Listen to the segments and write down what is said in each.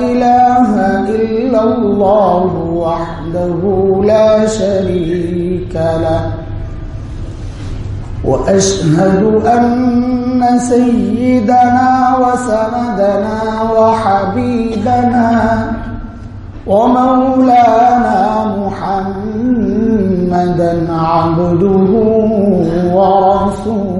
إله إلا الله وحده لا شريك له. وأشهد أن سيدنا وسندنا وحبيبنا ومولانا محمدا عبده ورسوله.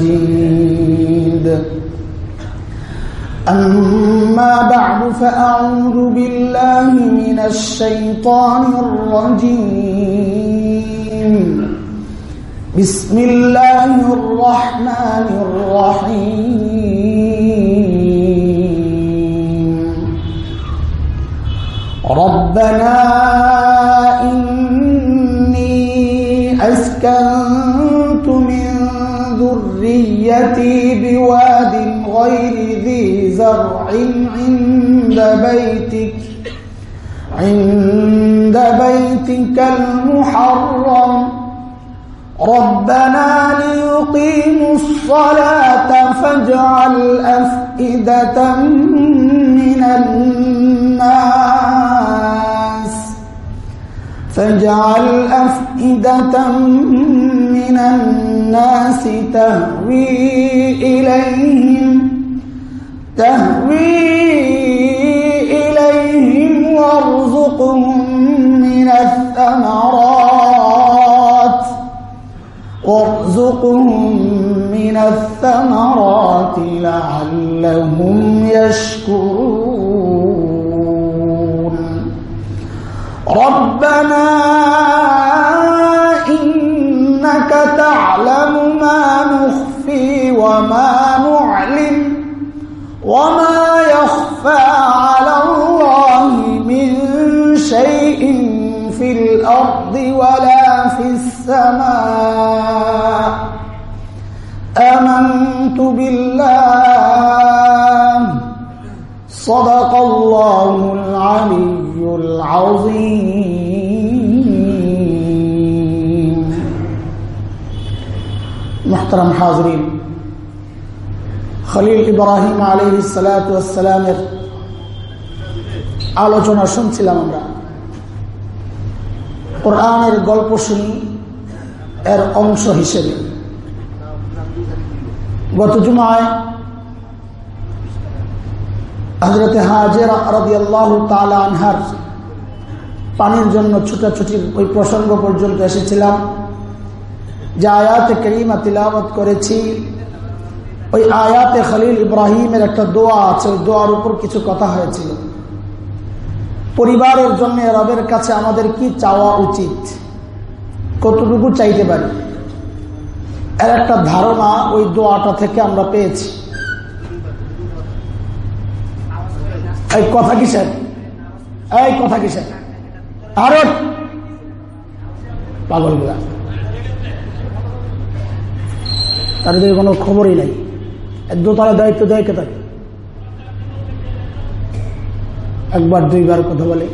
مجيد أما بعد فأعوذ بالله من الشيطان الرجيم. بسم الله الرحمن الرحيم. ربنا إني أسكنت من ذريتي بواد غير ذي زرع عند بيتك عند بيتك المحرم. ربنا ليقيموا الصلاة فاجعل أفئدة من الناس فاجعل أفئدة من الناس تهوي إليهم تهوي إليهم وارزقهم من الثمرات وارزقهم من الثمرات لعلهم يشكرون. ربنا نخفي وما نعلم وما يخفى على الله من شيء في الأرض ولا في السماء. آمنت بالله. صدق الله العلي العظيم. মোহতারাম হাজরিন খলিল ইব্রাহিম আলী সালাতামের আলোচনা শুনছিলাম আমরা কোরআনের গল্প শুনি এর অংশ হিসেবে গত জুমায় হজরত হাজের তালা আনহার পানির জন্য ছুটাছুটির ওই প্রসঙ্গ পর্যন্ত এসেছিলাম। যে আয়াত করিমা তিলাবত করেছি, ওই আয়াতে খালিল ইব্রাহিমের একটা দোয়া আছে, ওই দোয়ার উপর কিছু কথা হয়েছিল। পরিবারের জন্য রবের কাছে আমাদের কি চাওয়া উচিত? কতটুকু চাইতে পারি? এর একটা ধারণা ওই দোয়াটা থেকে আমরা পেয়েছি। এই কথা কিসের এই কথা কিসের আরও? তাদের কোনো খবরই নাই। দোতলা দায়িত্ব দেয় কে তাকে? একবার, দুইবার কথা বলে।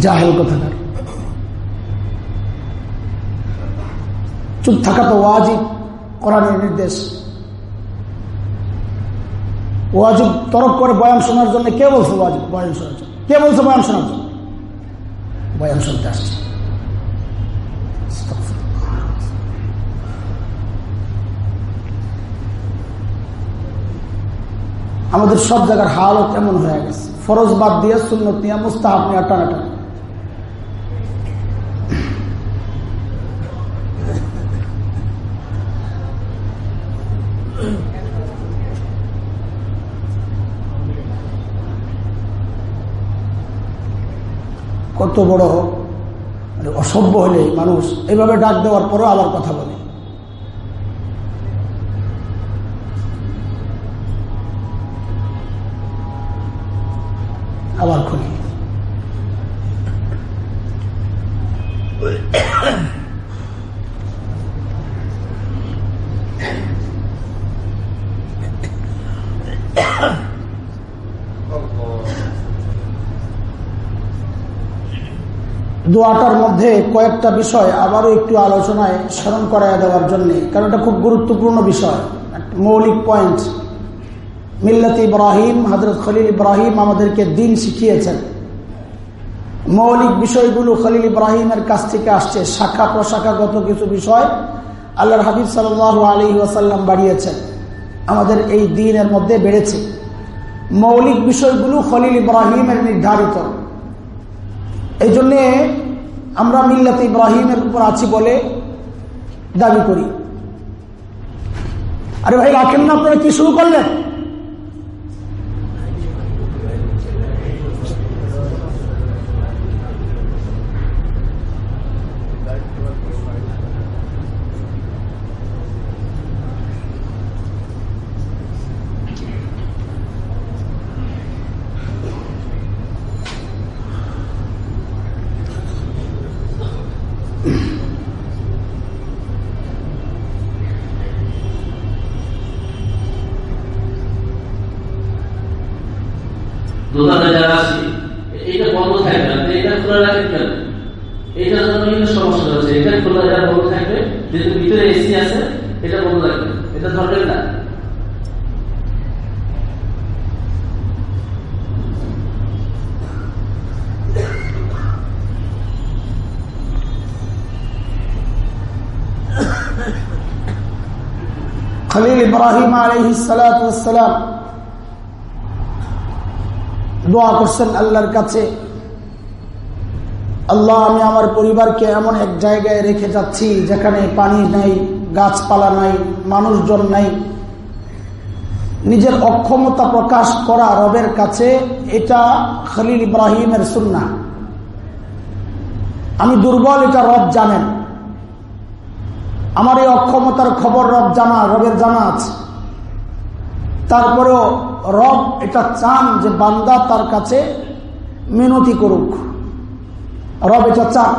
জাহেল কথাকার। চুপ থাকা তো ওয়াজিব, কোরআনের নির্দেশ। ওয়াজিব তরক করে বয়ান শোনার জন্য কে বলছে ওয়াজিব বয়ান শোনার জন্য? কে বলছে বয়ান শোনার জন্য? বয়ান শুনতে আসছে আমাদের সব জায়গার হালও কেমন হয়ে গেছে। ফরজ বাদ দিয়ে সুন্নত নিয়ে মুস্তাহাব নিয়ে টানাটানি। কত বড় হোক অসভ্য হলে মানুষ এইভাবে ডাক দেওয়ার পরও আবার কথা বলে। দোয়াটার মধ্যে কয়েকটা বিষয় আবারও একটু আলোচনায় স্মরণ করাই দেওয়ার জন্য, কারণ এটা খুব গুরুত্বপূর্ণ বিষয়। মৌলিক পয়েন্ট মিল্লাত ইব্রাহিম হজরত খলিল ইব্রাহিম আমাদেরকে দিন শিখিয়েছেন। মৌলিক বিষয়গুলো খলিল ইব্রাহিমের কাছ থেকে আসছে, শাখা প্রশাখাগত কিছু বিষয় আল্লাহর হাবিব সাল আলী ওয়াসাল্লাম বাড়িয়েছেন। আমাদের এই দিনের মধ্যে বেড়েছে। মৌলিক বিষয়গুলো খলিল ইব্রাহিমের নির্ধারিত। এই জন্যে আমরা মিল্লাত ইব্রাহিমের উপর আছি বলে দাবি করি। আরে ভাই, রাখেন না, আপনারা কি শুরু করলেন? আল্লাহর কাছে, আল্লাহ, আমি আমার পরিবারকে এমন এক জায়গায় রেখে যাচ্ছি যেখানে পানি নাই, গাছপালা নাই, মানুষজন নাই। নিজের অক্ষমতা প্রকাশ করা রবের কাছে এটা খলিল ইব্রাহিমের সুন্না আমি দুর্বল, এটা রব জানেন। আমার এই অক্ষমতার খবর রব জানা, রবের জানা আছে। তারপরেও রব এটা চান যে বান্দা তার কাছে মিনতি করুক। রব এটা চান।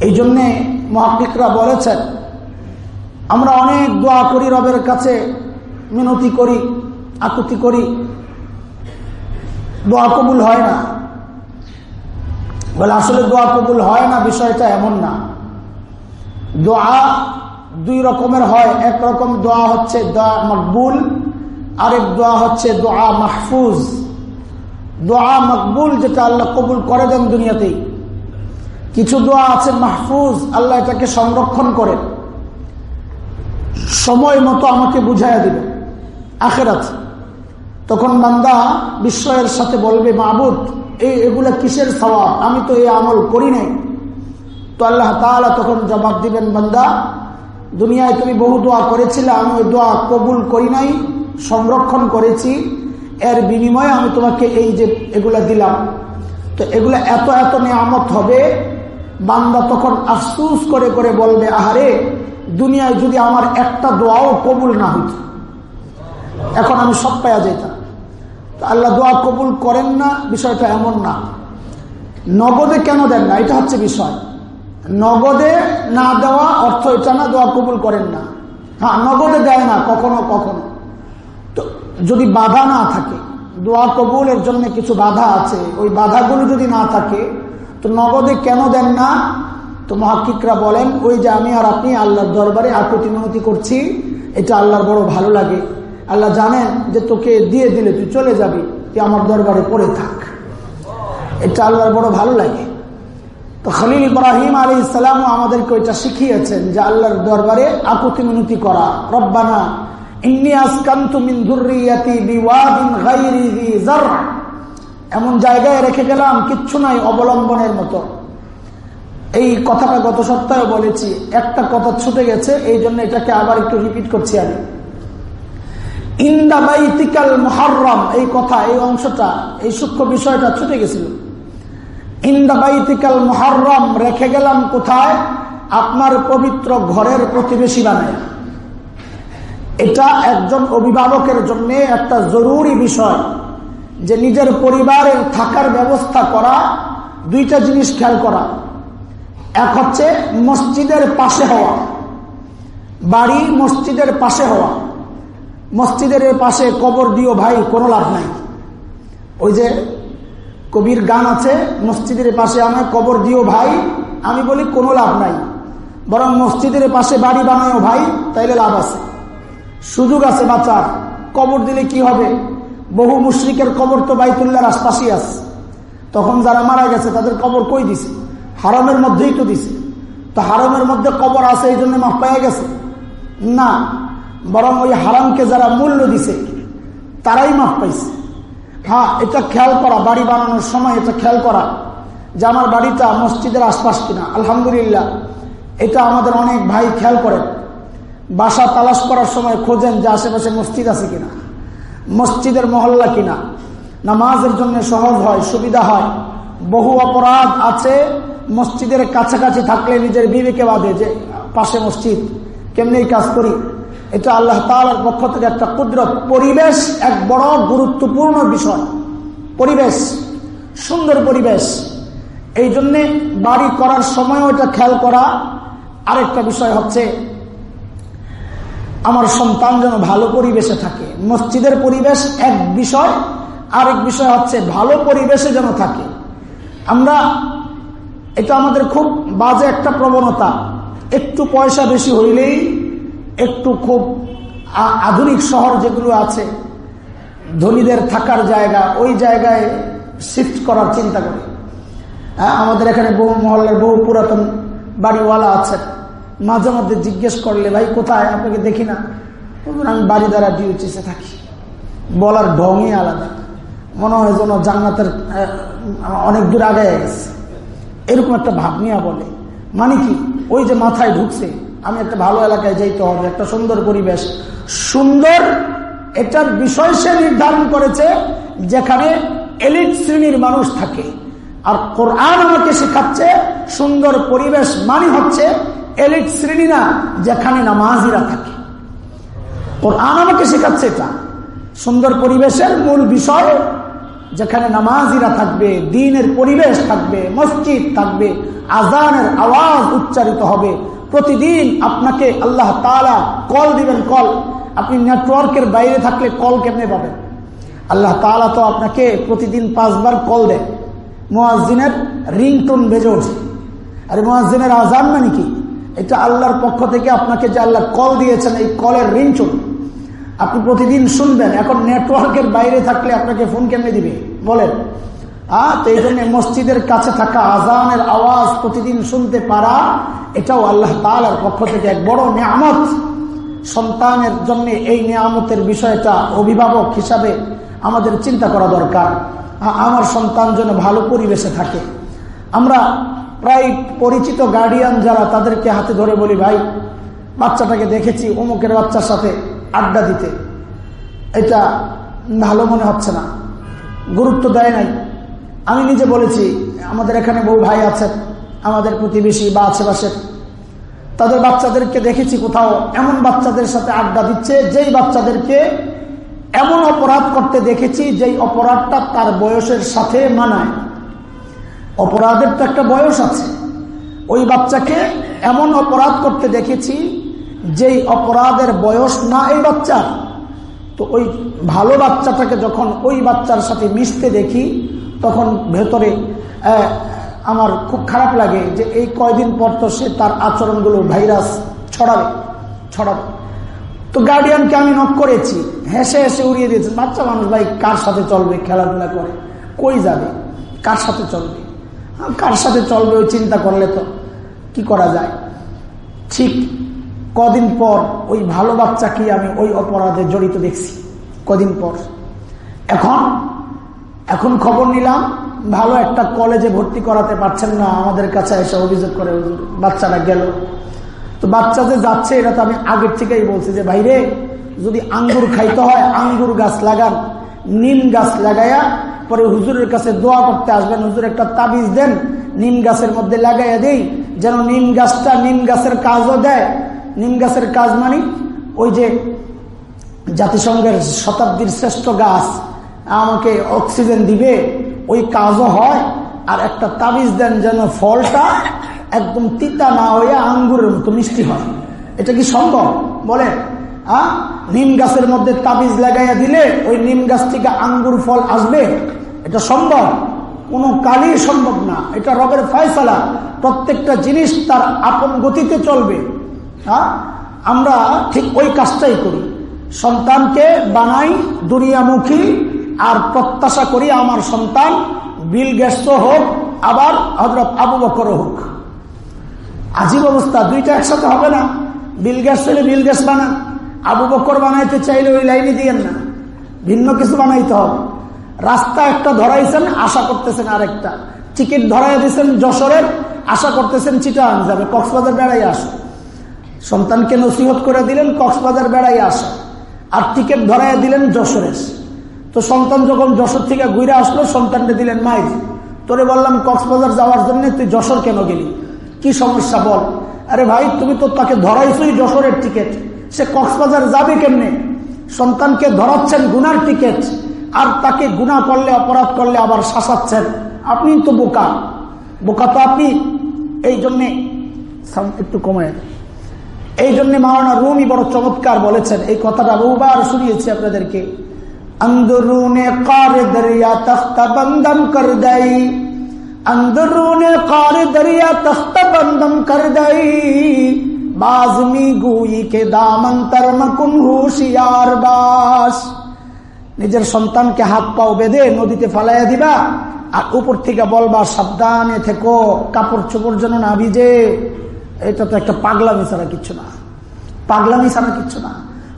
এই জন্যে মহাকিকরা বলেছেন, আমরা অনেক দোয়া করি রবের কাছে, মিনতি করি, আকুতি করি। দোয়া কবুল হয় না। বলে আসলে দোয়া কবুল হয় না, বিষয়টা এমন না। দোয়া দুই রকমের হয়। এক রকম দোয়া হচ্ছে দোয়া মকবুল, আরেক দোয়া হচ্ছে দোয়া মাহফুজ। দোয়া মকবুল যেটা আল্লাহ কবুল করে দেন দুনিয়াতেই। কিছু দোয়া আছে মাহফুজ, আল্লাহ এটাকে সংরক্ষণ করে। সময় মতো আমাকে বুঝাইয়া দিবে। আখেরাত। তখন বান্দা বিস্ময়ের সাথে বলবে মাহবুদ এই এগুলা কিসের স্বভাব আমি তো এই আমল করি নাই। তো আল্লাহ তখন জবাব দিবেন, বান্দা দুনিয়ায় তুমি বহু দোয়া করেছিলে আমি ওই দোয়া কবুল করি নাই, সংরক্ষণ করেছি। এর বিনিময়ে আমি তোমাকে এই যে এগুলা দিলাম। তো এগুলা এত এত নিয়ামত হবে, বান্দা তখন আফসুস করে করে বলবে, আহারে, দুনিয়ায় যদি আমার একটা দোয়াও কবুল না হইত, এখন আমি সব পাওয়া যেতাম তো আল্লাহ দোয়া কবুল করেন না, বিষয়টা এমন না। নগদে কেন দেন না, এটা হচ্ছে বিষয়। নগদে না দেওয়া অর্থ এটা না, দোয়া কবুল করেন না। হ্যাঁ নগদে দেয় না, কখনো কখনো। তো যদি বাধা না থাকে, দোয়া কবুলের জন্য কিছু বাধা আছে, ওই বাধাগুলো যদি না থাকে, তো নগদে কেন দেন না? তো মহাকিকরা বলেন, ওই যে আমি আর আপনি আল্লাহর দরবারে আকুতি মিনতি করছি, এটা আল্লাহর বড় ভালো লাগে। আল্লাহ জানেন যে তোকে দিয়ে দিলে তুই চলে যাবি, তুই আমার দরবারে পড়ে থাক। এটা আল্লাহর বড় ভালো লাগে। তো খলিল ইব্রাহিম আলী ইসলামও আমাদেরকে ওইটা শিখিয়েছেন যে আল্লাহর দরবারে আকুতি মিনতি করা। রব্বানা এমন জায়গায় রেখে গেলাম, কিচ্ছু নাই অবলম্বনের মতো। এই কথাটা গত সপ্তাহে বলেছি, একটা কথা ছুটে গেছে এই জন্য এটাকে আবার একটু রিপিট করছি আমি। ইন্দাবাইতিকাল মহারম এই কথা, এই অংশটা, এই সূক্ষ্ম বিষয়টা ছুটে গেছিল। ইন্দাবাইতিকাল মহারম রেখে গেলাম কোথায়? আপনার পবিত্র ঘরের প্রতিবেশী বানায়। এটা একজন অভিভাবকের জন্য একটা জরুরি বিষয় যে নিজের পরিবারের থাকার ব্যবস্থা করা, দুইটা জিনিস খেয়াল করা। এক হচ্ছে মসজিদের পাশে হওয়া, বাড়ি মসজিদের পাশে হওয়া। মসজিদের পাশে কবর দিও ভাই কোনো লাভ নাই। ওই যে কবির গান আছে, মসজিদের পাশে আমায় কবর দিও ভাই, আমি বলি কোনো লাভ নাই। বরং মসজিদের পাশে বাড়ি বানায়ও ভাই, তাইলে লাভ আছে। সুযোগ আছে বাচ্চার কবর দিলে কি হবে? বহু মুশ্রিকের কবর তো বাইতুল্লার আশপাশই আছে। তখন যারা মারা গেছে, তাদের কবর কই দিছে? হারমের মধ্যেই তো দিছে। তো হারমের মধ্যে কবর আছে, এই জন্য মাফ পাইয়া গেছে? না। বরং ওই হারামকে যারা মূল্য দিছে, তারাই মাফ পাইছে। হ্যাঁ এটা খেয়াল করা, বাড়ি বানানোর সময় এটা খেয়াল করা যে আমার বাড়িটা মসজিদের আশপাশ কিনা। আলহামদুলিল্লাহ, এটা আমাদের অনেক ভাই খেয়াল করেন। বাসা তালাশ করার সময় খোঁজেন যে আশেপাশে মসজিদ আছে কিনা, মসজিদের মহল্লা কিনা। নামাজের জন্য সহজ হয়, সুবিধা হয়। বহু অপরাধ আছে, মসজিদের কাছাকাছি থাকলে নিজের বিবেকে বাঁধে যে পাশে মসজিদ কেমনি কাজ করি। এটা আল্লাহ তালার পক্ষ থেকে একটা কুদরত, পরিবেশ এক বড় গুরুত্বপূর্ণ বিষয়। পরিবেশ, সুন্দর পরিবেশ। এই জন্যে বাড়ি করার সময় এটা খেয়াল করা। আরেকটা বিষয় হচ্ছে, আমার সন্তান যেন ভালো পরিবেশে থাকে। মসজিদের পরিবেশ এক বিষয়, আরেক বিষয় হচ্ছে ভালো পরিবেশে যেন থাকে। আমরা, এটা আমাদের খুব বাজে একটা প্রবণতা। একটু পয়সা বেশি হইলেই একটু খুব আধুনিক শহর যেগুলো আছে, ধনীদের থাকার জায়গা, ওই জায়গায় শিফট করার চিন্তা করি। হ্যাঁ আমাদের এখানে বহু মহল্লার বহু পুরাতন বাড়িওয়ালা আছেন। মাঝে মধ্যে জিজ্ঞেস করলে, ভাই, কোথায়? আপনাকে দেখি না? আমি বাড়ি দ্বারা ডিউটিসে থাকি। বলার ঢঙই আলাদা। মনে হয় যেন জান্নাতের অনেক দূর আগে গেছে। এরকম একটা ভাব নিয়ে বলে। মানে কি? ওই যে মাথায় ঢুকছে। আমি একটা ভালো এলাকায় যাইতে হবে, একটা সুন্দর পরিবেশ। সুন্দর এটার বিষয় সে নির্ধারণ করেছে যেখানে এলিট শ্রেণির মানুষ থাকে। আর কোরআন আমাকে শেখাচ্ছে, সুন্দর পরিবেশ মানে হচ্ছে এলিট শ্রেণি না, যেখানে নামাজিরা থাকে। কোরআন আমাকে শেখাচ্ছে এটা। সুন্দর পরিবেশের মূল বিষয় যেখানে নামাজিরা থাকবে, দিনের পরিবেশ থাকবে, মসজিদ থাকবে আজানের আওয়াজ উচ্চারিত হবে প্রতিদিন আপনাকে আল্লাহ তালা কল দিবেন, কল। আপনি নেটওয়ার্কের বাইরে থাকলে কল কেমনে পাবেন? আল্লাহ তালা তো আপনাকে প্রতিদিন পাঁচবার কল দেয়। মোয়াজিনের রিংটোন বেজে ওঠে। আরে মোয়াজিনের আজান মানে কি? এটা আল্লাহর পক্ষ থেকে আপনাকে যে আল্লাহ কল দিয়েছেন, এই কলের রিংটোন। আপনি প্রতিদিন শুনবেন, এখন নেটওয়ার্কের বাইরে থাকলে আপনাকে ফোন কেমনে দিবে? বলেন। আহ, তো এই জন্য মসজিদের কাছে থাকা আজানের আওয়াজ প্রতিদিন শুনতে পারা, এটাও আল্লাহ তালার পক্ষ থেকে এক বড় নিয়ামত। সন্তানের জন্য এই নিয়ামতের বিষয়টা অভিভাবক হিসাবে আমাদের চিন্তা করা দরকার। আমার সন্তান যেন ভালো পরিবেশে থাকে। আমরা প্রায় পরিচিত গার্ডিয়ান যারা, তাদেরকে হাতে ধরে বলি, ভাই, বাচ্চাটাকে দেখেছি অমুকের বাচ্চার সাথে আড্ডা দিতে। এটা ভালো মনে হচ্ছে না। গুরুত্ব দেয় নাই। আমি নিজে বলেছি, আমাদের এখানে বহু ভাই আছেন, আমাদের প্রতিবেশী বা আশেপাশের। তাদের বাচ্চাদেরকে দেখেছি কোথাও, এমন বাচ্চাদের সাথে আড্ডা দিচ্ছে, যেই বাচ্চাদেরকে এমন অপরাধ করতে দেখেছি, যেই অপরাধটা তার বয়সের সাথে মানায়। অপরাধের তো একটা বয়স আছে। ওই বাচ্চাকে এমন অপরাধ করতে দেখেছি, যেই অপরাধের বয়স না এই বাচ্চার। তো ওই ভালো বাচ্চাটাকে যখন ওই বাচ্চার সাথে মিশতে দেখি তখন ভেতরে আমার খুব খারাপ লাগে যে এই কয়দিন পর তো সে তার আচরণগুলো ভাইরাস ছড়াবে ছড়াবে। তো গার্ডিয়ানকে আমি নক করেছি, হেসে হেসে উড়িয়ে দিয়েছে, বাচ্চা মানুষ ভাই, কার সাথে চলবে, খেলাধুলা করে, কই যাবে, কার সাথে চলবে? কার সাথে চলবে ওই চিন্তা করলে তো কি করা যায়? ঠিক কদিন পর ওই ভালো বাচ্চাকে আমি ওই অপরাধে জড়িত দেখছি, কদিন পর। এখন এখন খবর নিলাম, ভালো একটা কলেজে ভর্তি করাতে পারছেন না, আমাদের কাছে এসে অভিযোগ করে বাচ্চারা গেল। তো বাচ্চা যে যাচ্ছে, এটা তো আমি আগের থেকেই বলছি যে, ভাইরে, যদি আঙ্গুর খাইতে হয়, আঙ্গুর গাছ লাগান, নিম গাছ লাগাইয়া পরে হুজুরের কাছে দোয়া করতে আসবেন, হুজুর একটা তাবিজ দেন, নিম গাছের মধ্যে লাগাইয়া দেই, যেন নিম গাছটা নিম গাছের কাজও দেয়। নিম গাছের কাজ মানে ওই যে জাতিসংঘের শতাব্দীর শ্রেষ্ঠ গাছ আমাকে অক্সিজেন দিবে, ওই কাজও হয়, আর একটা তাবিজ দেন যেন ফলটা একদম তিতা না হয়ে আঙ্গুরের মতো মিষ্টি হয়। এটা কি সম্ভব? বলেন হ্যাঁ নিম গাছের মধ্যে তাবিজ লাগাইয়া দিলে ওই নিম গাছ থেকে আঙ্গুর ফল আসবে? এটা সম্ভব? কোনো কালই সম্ভব না। এটা রবের ফয়সালা। প্রত্যেকটা জিনিস তার আপন গতিতে চলবে। হ্যাঁ আমরা ঠিক ওই কাজটাই করি। সন্তানকে বানাই দুনিয়ামুখী আর প্রত্যাশা করি আমার সন্তান বিল গ্যাস হোক, আবার হজরত আবু বকর হোক। আজীব অবস্থা, দুইটা একসাথে হবে না। বিল গ্যাস হলে বিল গ্যাস বানান আবু বকর বানাইতে চাইলে ওই লাইনে দিয়েন না। ভিন্ন কিছু বানাইতে হবে। রাস্তা একটা ধরাইছেন, আশা করতেছেন আরেকটা। টিকিট ধরাই দিয়েছেন যশোরের, আশা করতেছেন চিটাং যাবে। কক্সবাজার বেড়াই আসো। সন্তানকে নসিহত করে দিলেন, কক্সবাজার বেড়াই আসো। আর টিকিট ধরাই দিলেন যশোরের তো সন্তান যখন যশোর থেকে ঘুরে আসলো সন্তানকে দিলেন মায়ের তোরে বললাম কক্সবাজার যাওয়ার জন্য তুই যশোর কেন গেলি? কি সমস্যা বল? আরে ভাই, তুমি তো তাকে ধরাইছই যশোরের টিকিট। সে কক্সবাজার যাবে কেমনে? সন্তানকে ধরাচ্ছেন গুনার টিকিট। আর তাকে গুণা করলে, অপরাধ করলে আবার শাসাচ্ছেন। আপনি তো বোকা। বোকা তো আপনি। এই জন্যে একটু কমায়। এই জন্য মাওলানা রুমি বড় চমৎকার বলেছেন। এই কথাটা বহুবার শুনিয়েছি আপনাদেরকে। अंदरूने कार दरिया तख्त बंदम कर दई अंदरूने कार दरिया तख्त बंदम कर दई बाजमी गुई के दामन तरमकुन হুশিয়ার বাস নিজের সন্তানকে হাত পাও বেঁধে নদীতে ফালাইয়া দিবা আর উপর থেকে বলবা সাবধানে থেকো কাপড় চোপড় যেন না ভিজে এটা তো একটা পাগলামি ছাড়া কিচ্ছু না পাগলামি ছাড়া কিচ্ছু না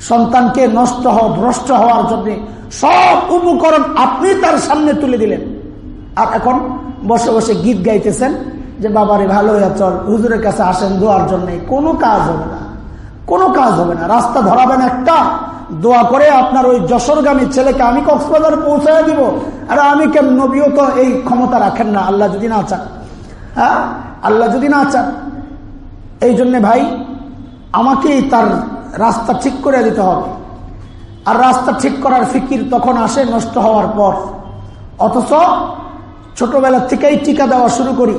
সন্তানকে নষ্ট হওয়া ভ্রষ্ট হওয়ার জন্য সব উপকরণ আপনি তার সামনে তুলে দিলেন। আর এখন বসে বসে গীত গাইতেছেন যে, বাবারে, ভালো চল, হুজুরের কাছে আসেন, দোয়ার জন্য কোনো কাজ হবে না। কোনো কাজ হবে না। রাস্তা ধরাবেন একটা, দোয়া করে আপনার ওই যশোরগামী ছেলেকে আমি কক্সবাজার পৌঁছায় দিব। আর, আমি কেন নবীও তো এই ক্ষমতা রাখেন না। আল্লাহ যদি না চান হ্যাঁ? আল্লাহ যদি না চান এই জন্যে ভাই, আমাকেই তার রাস্তা ঠিক করে দিতে হবে। আর রাস্তা ঠিক করার ফিকির তখন আসে নষ্ট হওয়ার পর। অথচ ছোটবেলা থেকেই টিকা দেওয়া শুরু করি।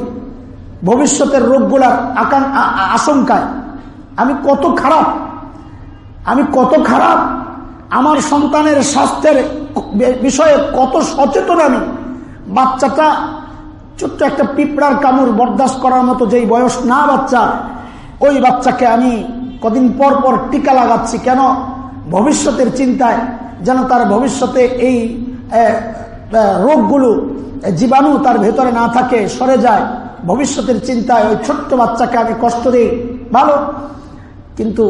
ভবিষ্যতের রোগগুলার আকান আশঙ্কায়। আমি কত খারাপ, আমি কত খারাপ, আমার সন্তানের স্বাস্থ্যের বিষয়ে কত সচেতন আমি। বাচ্চাটা ছোট্ট একটা পিঁপড়ার কামড় বরদাস্ত করার মতো যেই বয়স না বাচ্চা, ওই বাচ্চাকে আমি কদিন পর পর টিকা লাগাচ্ছি। কেন? ভবিষ্যতের চিন্তায় যেন তার ভবিষ্যতে এই রোগগুলো জীবাণু তার ভেতরে না থাকে, সরে যায়। ভবিষ্যতের চিন্তায় ওই ছোট্ট বাচ্চাকে আমি কষ্ট দিই। ভালো। কিন্তু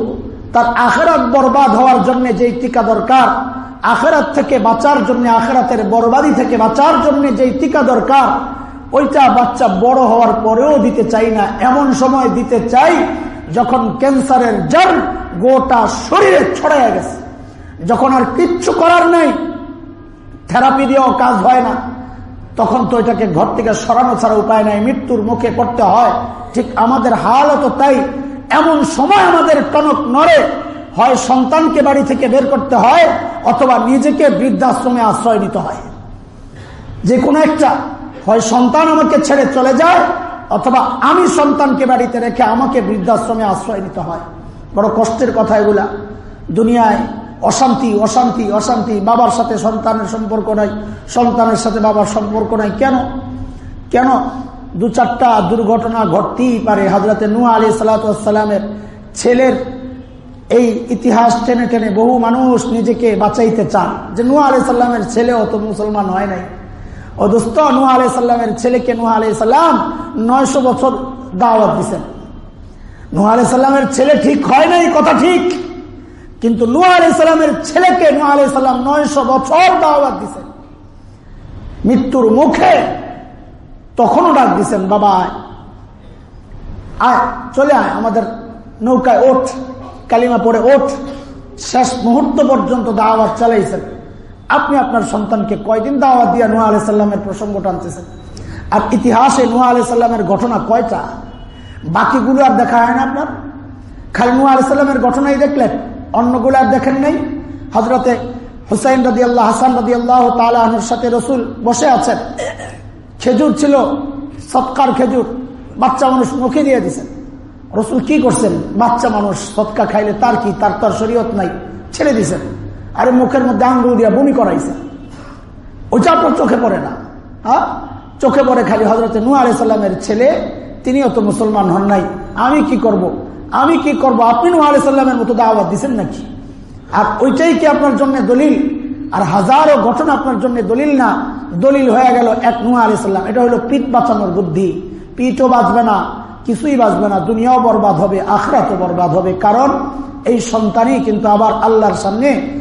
তার আখেরাত বরবাদ হওয়ার জন্য যেই টিকা দরকার, আখেরাত থেকে বাঁচার জন্য, আখেরাতের বরবাদি থেকে বাঁচার জন্য যেই টিকা দরকার, ওইটা বাচ্চা বড় হওয়ার পরেও দিতে চাই না। এমন সময় দিতে চাই যখন ক্যান্সারের জার্ম গোটা শরীরে ছড়াইয়া গেছে, যখন আর কিচ্ছু করার নাই থেরাপি দিয়েও কাজ হয় না, তখন তো এটাকে ঘর থেকে সরানো ছাড়া উপায় নাই, মৃত্যুর মুখে পড়তে হয়। ঠিক আমাদের হালও তাই, এমন সময় আমাদের টনক নড়ে, হয় সন্তানকে বাড়ি থেকে বের করতে হয়, অথবা নিজেকে বৃদ্ধাশ্রমে আশ্রয় নিতে হয়। যে কোনো একটা, হয় সন্তান আমাকে ছেড়ে চলে যায় অথবা আমি সন্তানকে বাড়িতে রেখে আমাকে বৃদ্ধাশ্রমে আশ্রয় নিতে হয়। বড় কষ্টের কথা এগুলা। দুনিয়ায় অশান্তি অশান্তি অশান্তি, বাবার সাথে সন্তানের সম্পর্ক নাই, সন্তানের সাথে বাবার সম্পর্ক নাই। কেন? কেন? দু চারটা দুর্ঘটনা ঘটতেই পারে। হাজরাতে নু আলী সালাতামের ছেলের এই ইতিহাস টেনে টেনে বহু মানুষ নিজেকে বাঁচাইতে চান। যে নু আলি সাল্লামের ছেলেও তো মুসলমান হয় নাই। ও দোস্ত নু আলি সাল্লামের ছেলেকে নু আলি সাল্লাম নয়শো বছর দাওয়াত দিচ্ছেন নু আলি সাল্লামের ছেলে ঠিক হয় নাই, কথা ঠিক। কিন্তু নু আলি সাল্লামের ছেলেকে নু আলি সাল্লাম নয়শো বছর দাওয়াত দিচ্ছেন মৃত্যুর মুখে তখনও ডাক দিচ্ছেন বাবা আয়, চলে আয়, আমাদের নৌকায় ওঠ, কালিমা পড়ে ওঠ। শেষ মুহূর্ত পর্যন্ত দাওয়াত চালাইছেন। আপনি আপনার সন্তানকে কয়দিন দাওয়াত দিয়া নুয়া আলি সাল্লামের প্রসঙ্গ টানতেছেন? আর ইতিহাসে নুয়া আলি সাল্লামের ঘটনা কয়টা? বাকিগুলো আর দেখা হয় না আপনার? খালি নুয়া আলি সাল্লামের ঘটনাই দেখলেন, অন্যগুলো আর দেখেন নাই? হজরতে হুসাইন রাজি আল্লাহ হাসান রাজি আল্লাহ তালাহর সাথে রসুল বসে আছেন। খেজুর ছিল, সৎকার খেজুর, বাচ্চা মানুষ মুখে দিয়ে দিছেন রসুল কি করছেন? বাচ্চা মানুষ সৎকা খাইলে তার কি? তার তার শরীয়ত নাই, ছেড়ে দিছেন আরে মুখের মধ্যে আঙ্গুল দিয়া বমি করাইছে। ওইটা আপনার চোখে পড়ে না। হ্যাঁ? চোখে পড়ে খালি হজরত নু আলি সাল্লামের ছেলে, তিনিও তো মুসলমান হন নাই। আমি কি করব। আমি কি করব? আপনি নু আলি সাল্লামের মতো দাওয়াত দিচ্ছেন নাকি? আর ওইটাই কি আপনার জন্য দলিল? আর হাজারো ঘটনা আপনার জন্য দলিল না? দলিল হয়ে গেল এক নু আলি সাল্লাম এটা হলো পিঠ বাঁচানোর বুদ্ধি। পিঠও বাঁচবে না, কিছুই বাঁচবে না, দুনিয়াও বরবাদ হবে, আখরাতও বরবাদ হবে। কারণ এই সন্তানই কিন্তু আবার আল্লাহর সামনে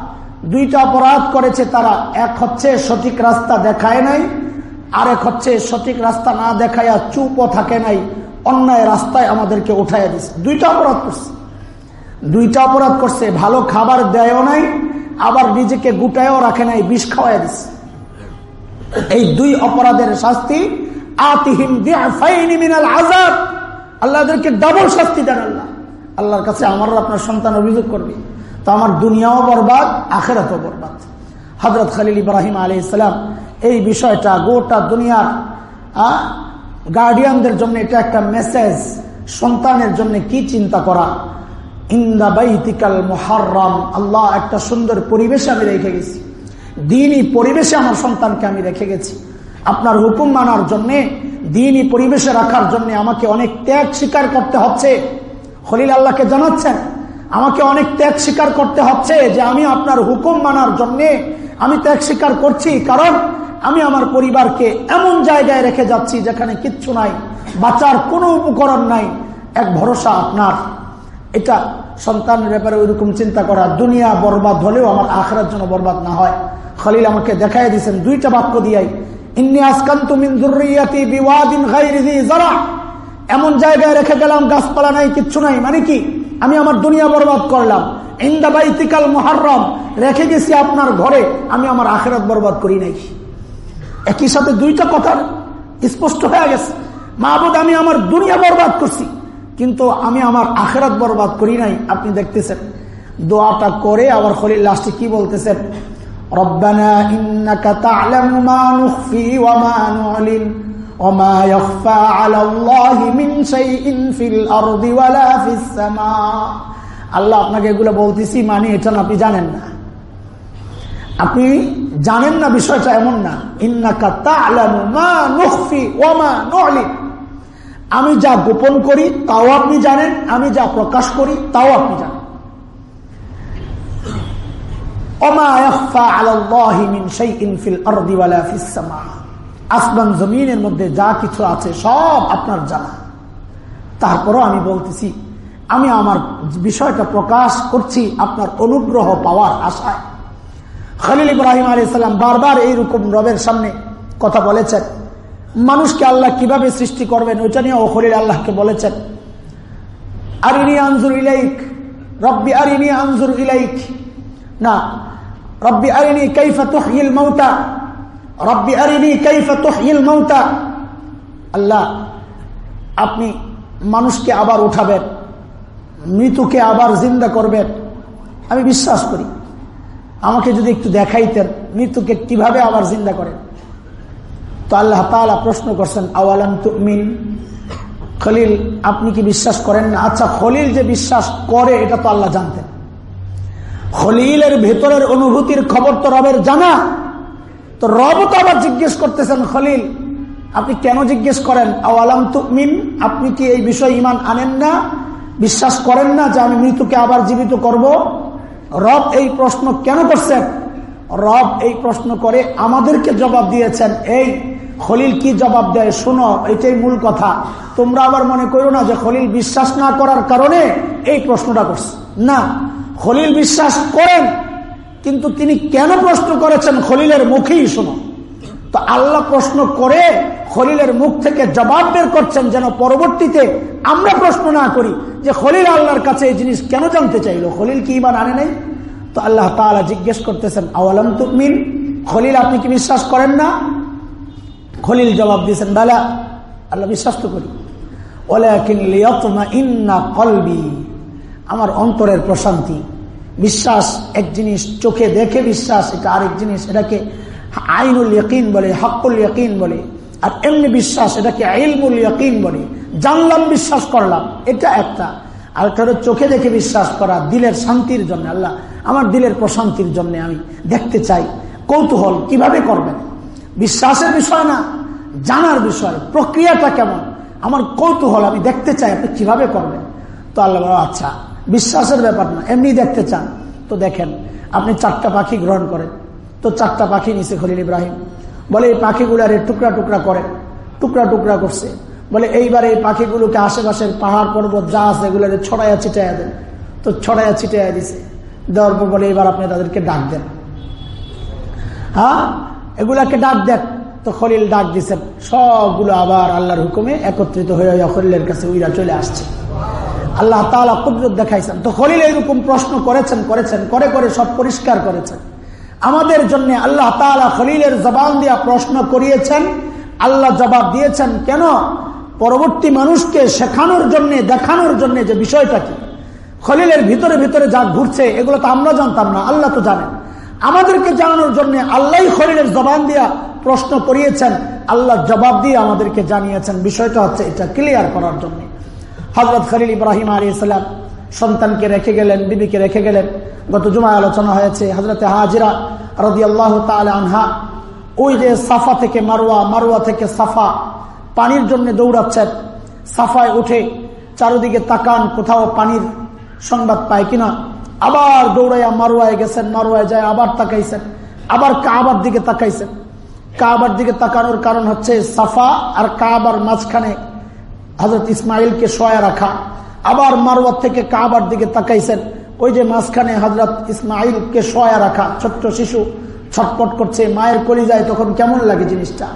দুইটা অপরাধ করেছে তারা। এক হচ্ছে সঠিক রাস্তা দেখায় নাই আর এক হচ্ছে সঠিক রাস্তা না দেখাইয়া চুপও থাকে নাই, অন্যায় রাস্তায় আমাদেরকে উঠাইয়া দিছে। দুইটা অপরাধ করছে। দুইটা অপরাধ করছে, ভালো খাবার দেয়ও নাই, আবার নিজেকে গুটায়ও রাখে নাই, বিষ খাওয়াই দিছে। এই দুই অপরাধের শাস্তি আজাদ আল্লাহদেরকে ডাবল শাস্তি দেন আল্লাহ। আল্লাহর কাছে আমার আপনার সন্তান অভিযোগ করবে। তো আমার দুনিয়াও বরবাদ, আখেরাতও বরবাদ। হজরত খালিল ইব্রাহিম আলী ইসলাম এই বিষয়টা গোটা দুনিয়ার গার্ডিয়ানদের জন্য এটা একটা মেসেজ সন্তানের জন্য কি চিন্তা করা? ইন্দা বাইতিকাল মোহার্রম, আল্লাহ একটা সুন্দর পরিবেশে আমি রেখে গেছি। দিনই পরিবেশে আমার সন্তানকে আমি রেখে গেছি। আপনার হুকুম মানার জন্যে, দিনই পরিবেশে রাখার জন্য আমাকে অনেক ত্যাগ স্বীকার করতে হচ্ছে। খলিল আল্লাহকে জানাচ্ছেন আমাকে অনেক ত্যাগ স্বীকার করতে হচ্ছে যে আমি আপনার হুকুম মানার জন্যে আমি ত্যাগ স্বীকার করছি, কারণ আমি আমার পরিবারকে এমন জায়গায় রেখে যাচ্ছি যেখানে কিচ্ছু নাই, বাঁচার কোনো উপকরণ নাই, এক ভরসা আপনার। এটা সন্তানের ব্যাপারে ওইরকম চিন্তা করা, দুনিয়া বরবাদ হলেও আমার আখড়ার জন্য বরবাদ না হয়। খালিল আমাকে দেখাই দিয়েছেন দুইটা বাক্য দিয়াই এমন জায়গায় রেখে গেলাম, গাছপালা নাই, কিচ্ছু নাই মানে কি? আমি আমার দুনিয়া বরবাদ করলাম। ইন্দাবাইতিকাল মোহারম রেখে গেছি আপনার ঘরে। আমি আমার আখেরাত বরবাদ করি নাই। একই সাথে দুইটা কথা স্পষ্ট হয়ে গেছে। মাহবুদ, আমি আমার দুনিয়া বরবাদ করছি, কিন্তু আমি আমার আখেরাত বরবাদ করি নাই। আপনি দেখতেছেন, দোয়াটা করে আবার খলিল লাস্টে কি বলতেছেন? রব্বানা ইন্নাকা তা'লামু মা নুখফি ওয়া মা নু'লিন। وما يخفى على الله من شيء في الأرض ولا في السماء আল্লাহ আপনাকে এগুলো বলতেছি মানে এটা আপনি জানেন না আপনি জানেন না বিষয়টা এমন না ইন্নাকা আমি যা গোপন করি তাও আপনি জানেন আমি যা প্রকাশ করি তাও আপনি জানেন আসমান জমিনের মধ্যে যা কিছু আছে সব আপনার জানা। তারপরও আমি বলতেছি, আমি আমার বিষয়টা প্রকাশ করছি আপনার অনুগ্রহ পাওয়ার আশায়। খালিল ইব্রাহিম আলী সাল্লাম বারবার এইরকম রবের সামনে কথা বলেছেন। মানুষকে আল্লাহ কীভাবে সৃষ্টি করবেন, ওইটা নিয়ে খলিল আল্লাহকে বলেছেন। আরিনি আনজুর ইলাইক, রব্বি আরিনি আনজুর ইলাইক। না, রব্বি আরিনি কাইফা তুহিল মৌতা রব্বি আরিনি কাইফা তুহিল মৌতা আল্লাহ, আপনি মানুষকে আবার উঠাবেন মৃত্যুকে আবার জিন্দা করবেন। আমি বিশ্বাস করি, আমাকে যদি একটু দেখাইতেন মৃত্যুকে কীভাবে আবার জিন্দা করেন। তো আল্লাহ তালা প্রশ্ন করছেন, আওয়ালাম তুমিন? খলিল, আপনি কি বিশ্বাস করেন না? আচ্ছা খলিল যে বিশ্বাস করে, এটা তো আল্লাহ জানতেন। খলিলের ভেতরের অনুভূতির খবর তো রবের জানা। তো রব তো আবার জিজ্ঞেস করতেছেন, খলিল, আপনি কেন জিজ্ঞেস করেন? আওয়ালাম তুমিন, আপনি কি এই বিষয় ইমান আনেন না? বিশ্বাস করেন না যে আমি মৃত্যুকে আবার জীবিত করব? রব এই প্রশ্ন কেন করছেন? রব এই প্রশ্ন করে আমাদেরকে জবাব দিয়েছেন, এই খলিল কি জবাব দেয়? শোনো, এটাই মূল কথা। তোমরা আবার মনে করো না যে খলিল বিশ্বাস না করার কারণে এই প্রশ্নটা করছে। না, খলিল বিশ্বাস করেন কিন্তু তিনি কেন প্রশ্ন করেছেন খলিলের মুখেই শোনো। তো আল্লাহ প্রশ্ন করে খলিলের মুখ থেকে জবাব বের করছেন যেন পরবর্তীতে আমরা প্রশ্ন না করি যে খলিল আল্লাহর কাছে এই জিনিস কেন জানতে চাইলো? খলিল কি ইমান আনে নাই? তো আল্লাহ তালা জিজ্ঞেস করতেছেন, আওয়ালাম তুমিন? খলিল, আপনি কি বিশ্বাস করেন না? খলিল জবাব দিয়েছেন, বেলা, আল্লাহ বিশ্বাস তো করি। ইন্না কলবি, আমার অন্তরের প্রশান্তি বিশ্বাস এক জিনিস, চোখে দেখে বিশ্বাস, এটা আরেক জিনিস, এটাকে আইনুল ইয়কিন বলে হকুল ইয়কিন বলে। আর এমনি বিশ্বাস, এটাকে আইলমুল ইয়কিন বলে। জানলাম বিশ্বাস করলাম, এটা একটা। আর কারও চোখে দেখে বিশ্বাস করা, দিলের শান্তির জন্য, আল্লাহ, আমার দিলের প্রশান্তির জন্য আমি দেখতে চাই। কৌতূহল কীভাবে করবেন? বিশ্বাসের বিষয় না, জানার বিষয়, প্রক্রিয়াটা কেমন? আমার কৌতূহল আমি দেখতে চাই, আপনি কীভাবে করবেন? তো আল্লাহ আচ্ছা বিশ্বাসের ব্যাপার না এমনি দেখতে চান। তো দেখেন, আপনি চারটা পাখি গ্রহণ করেন। তো চারটা পাখি নিছে খলিল ইব্রাহিম। বলে, এই পাখিগুলারে টুকরা টুকরা করে, টুকরা টুকরা করছে। বলে, এইবার এই পাখিগুলোকে আশেপাশের পাহাড় পর্বত যা আছে এগুলোকে ছড়াইয়া ছিটাইয়া দেন। তো ছড়াইয়া ছিটাইয়া দিছে। দেওয়ার পর বলে এবার আপনি তাদেরকে ডাক দেন। হ্যাঁ? এগুলাকে ডাক দেন? তো খলিল ডাক দিচ্ছেন সবগুলো আবার আল্লাহর হুকুমে একত্রিত হয়ে খলিলের কাছে উইরা চলে আসছে। আল্লাহ তালা কুদরত দেখাইছেন। তো খলিল এইরকম প্রশ্ন করেছেন করেছেন, করে করে সব পরিষ্কার করেছেন। আমাদের জন্য আল্লাহ তালা খলিলের জবান দিয়া প্রশ্ন করিয়েছেন, আল্লাহ জবাব দিয়েছেন, কেন? পরবর্তী মানুষকে শেখানোর জন্য, দেখানোর জন্য যে বিষয়টা কি? খলিলের ভিতরে ভিতরে যা ঘুরছে, এগুলো তো আমরা জানতাম না, আল্লাহ তো জানেন। আমাদেরকে জানানোর জন্য আল্লাহ খলিলের জবান দিয়া প্রশ্ন করিয়েছেন, আল্লাহ জবাব দিয়ে আমাদেরকে জানিয়েছেন। বিষয়টা হচ্ছে এটা ক্লিয়ার করার জন্য। হজরত খলিল ইব্রাহিম আলী ইসলাম সন্তানকে রেখে গেলেন, বিবিকে রেখে গেলেন। গত জুমায় আলোচনা হয়েছে হজরতে হাজিরা রদি আল্লাহ আনহা ওই যে সাফা থেকে মারোয়া মারোয়া থেকে সাফা পানির জন্য দৌড়াচ্ছেন। সাফায় উঠে চারোদিকে তাকান, কোথাও পানির সংবাদ পায় কিনা। আবার দৌড়াইয়া মারোয়ায় গেছেন মারোয়ায় যায় আবার তাকাইছেন, আবার কাবার দিকে তাকাইছেন। কাবার দিকে তাকানোর কারণ হচ্ছে সাফা আর কাবার মাঝখানে হজরত ইসমাইলকে শোয়া রাখা। আবার মারোয়ার থেকে কাবার দিকে তাকাইছেন। ওই যে মাঝখানে হজরত ইসমাইলকে শোয়া রাখা, ছোট্ট শিশু ছটপট করছে, মায়ের কলি যায় তখন কেমন লাগে জিনিসটা?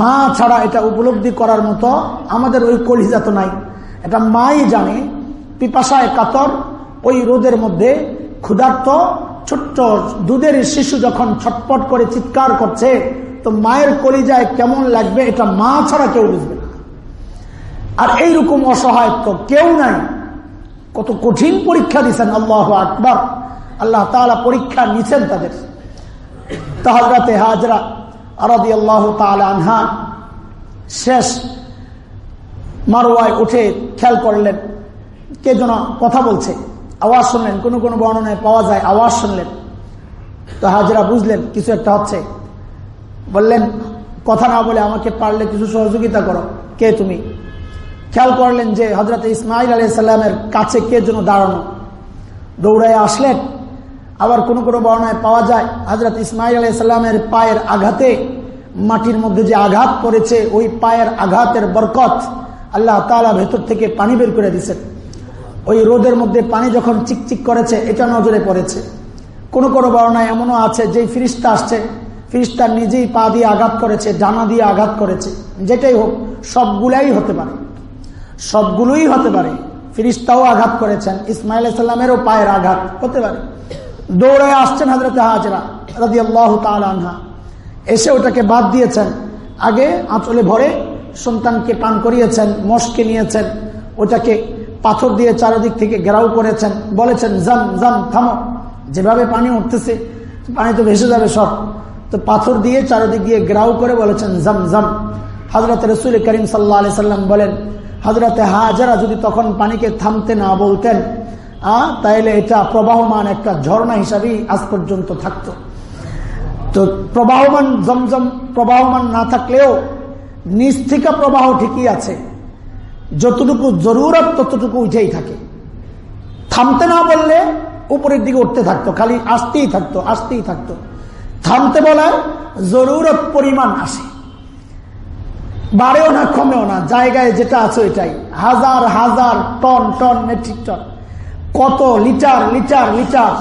মা ছাড়া এটা উপলব্ধি করার মতো আমাদের ওই কলিজা তো নাই। এটা মাই জানে, পিপাসায় কাতর, ওই রোদের মধ্যে ক্ষুধার্ত, ছোট্ট দুধের শিশু যখন ছটপট করে চিৎকার করছে, তো মায়ের কলিজায় কেমন লাগবে এটা মা ছাড়া কেউ বুঝবে আর এইরকম অসহায়ত্ব কেউ নাই। কত কঠিন পরীক্ষা দিচ্ছেন আল্লাহ আকবর। আল্লাহ তালা পরীক্ষা নিছেন তাদের। তাহরাতে হাজরা আরদি আল্লাহ আনহা শেষ মারোয়ায় উঠে খেয়াল করলেন। কে যেন কথা বলছে। আওয়াজ শুনলেন, কোনো কোনো বর্ণনায় পাওয়া যায় আওয়াজ শুনলেন। তো হাজরা বুঝলেন, কিছু একটা হচ্ছে। বললেন, কথা না বলে আমাকে পারলে কিছু সহযোগিতা করো। কে তুমি? খেয়াল করলেন যে হজরত ইসমাইল আলাইসাল্লামের কাছে কে যেন দাঁড়ানো। দৌড়ায় আসলেন। আবার কোন কোনো বর্ণায় পাওয়া যায় হজরত ইসমাইল আলাইসাল্লামের পায়ের আঘাতে, মাটির মধ্যে যে আঘাত পড়েছে, ওই পায়ের আঘাতের বরকত আল্লাহ তালা ভেতর থেকে পানি বের করে দিচ্ছেন ওই রোদের মধ্যে পানি যখন চিকচিক করেছে, এটা নজরে পড়েছে। কোন কোনো বর্ণায় এমনও আছে যে ফিরিস্তা আসছে, ফিরিস্তা নিজেই পা দিয়ে আঘাত করেছে, ডানা দিয়ে আঘাত করেছে, যেটাই হোক, সবগুলাই হতে পারে। সবগুলোই হতে পারে। ফিরিস্তাও আঘাত করেছেন, ইসমাইল সাল্লামেরও পায়ের আঘাত হতে পারে। দৌড়ে আসছেন হাজরত হাজরা রাজি আল্লাহ আনহা। এসে ওটাকে বাদ দিয়েছেন। আগে আঁচলে ভরে সন্তানকে পান করিয়েছেন মশকে নিয়েছেন, ওটাকে পাথর দিয়ে চারদিক থেকে ঘেরাও করেছেন, বলেছেন জাম জাম থামো। যেভাবে পানি উঠতেছে, পানি তো ভেসে যাবে সব। তো পাথর দিয়ে চারদিক দিয়ে গ্রাউ করে বলেছেন জাম জাম হজরত রসুল করিম সাল্লা সাল্লাম বলেন হজরতে হাজারা যদি তখন পানিকে থামতে না বলতেন তাইলে এটা প্রবাহমান একটা ঝর্ণা হিসাবেই আজ পর্যন্ত থাকত। তো প্রবাহমান জমজম প্রবাহমান না থাকলেও নিচ প্রবাহ ঠিকই আছে। যতটুকু জরুরত ততটুকু উঠেই থাকে। থামতে না বললে উপরের দিকে উঠতে থাকতো, খালি আসতেই থাকতো আসতেই থাকতো। থামতে বলার জরুরত পরিমাণ আসে। বাড়েও না, কমেও না, জায়গায় যেটা আছে ওইটাই। হাজার হাজার টন টন মেট্রিক টন। কত লিটার লিটার লিটার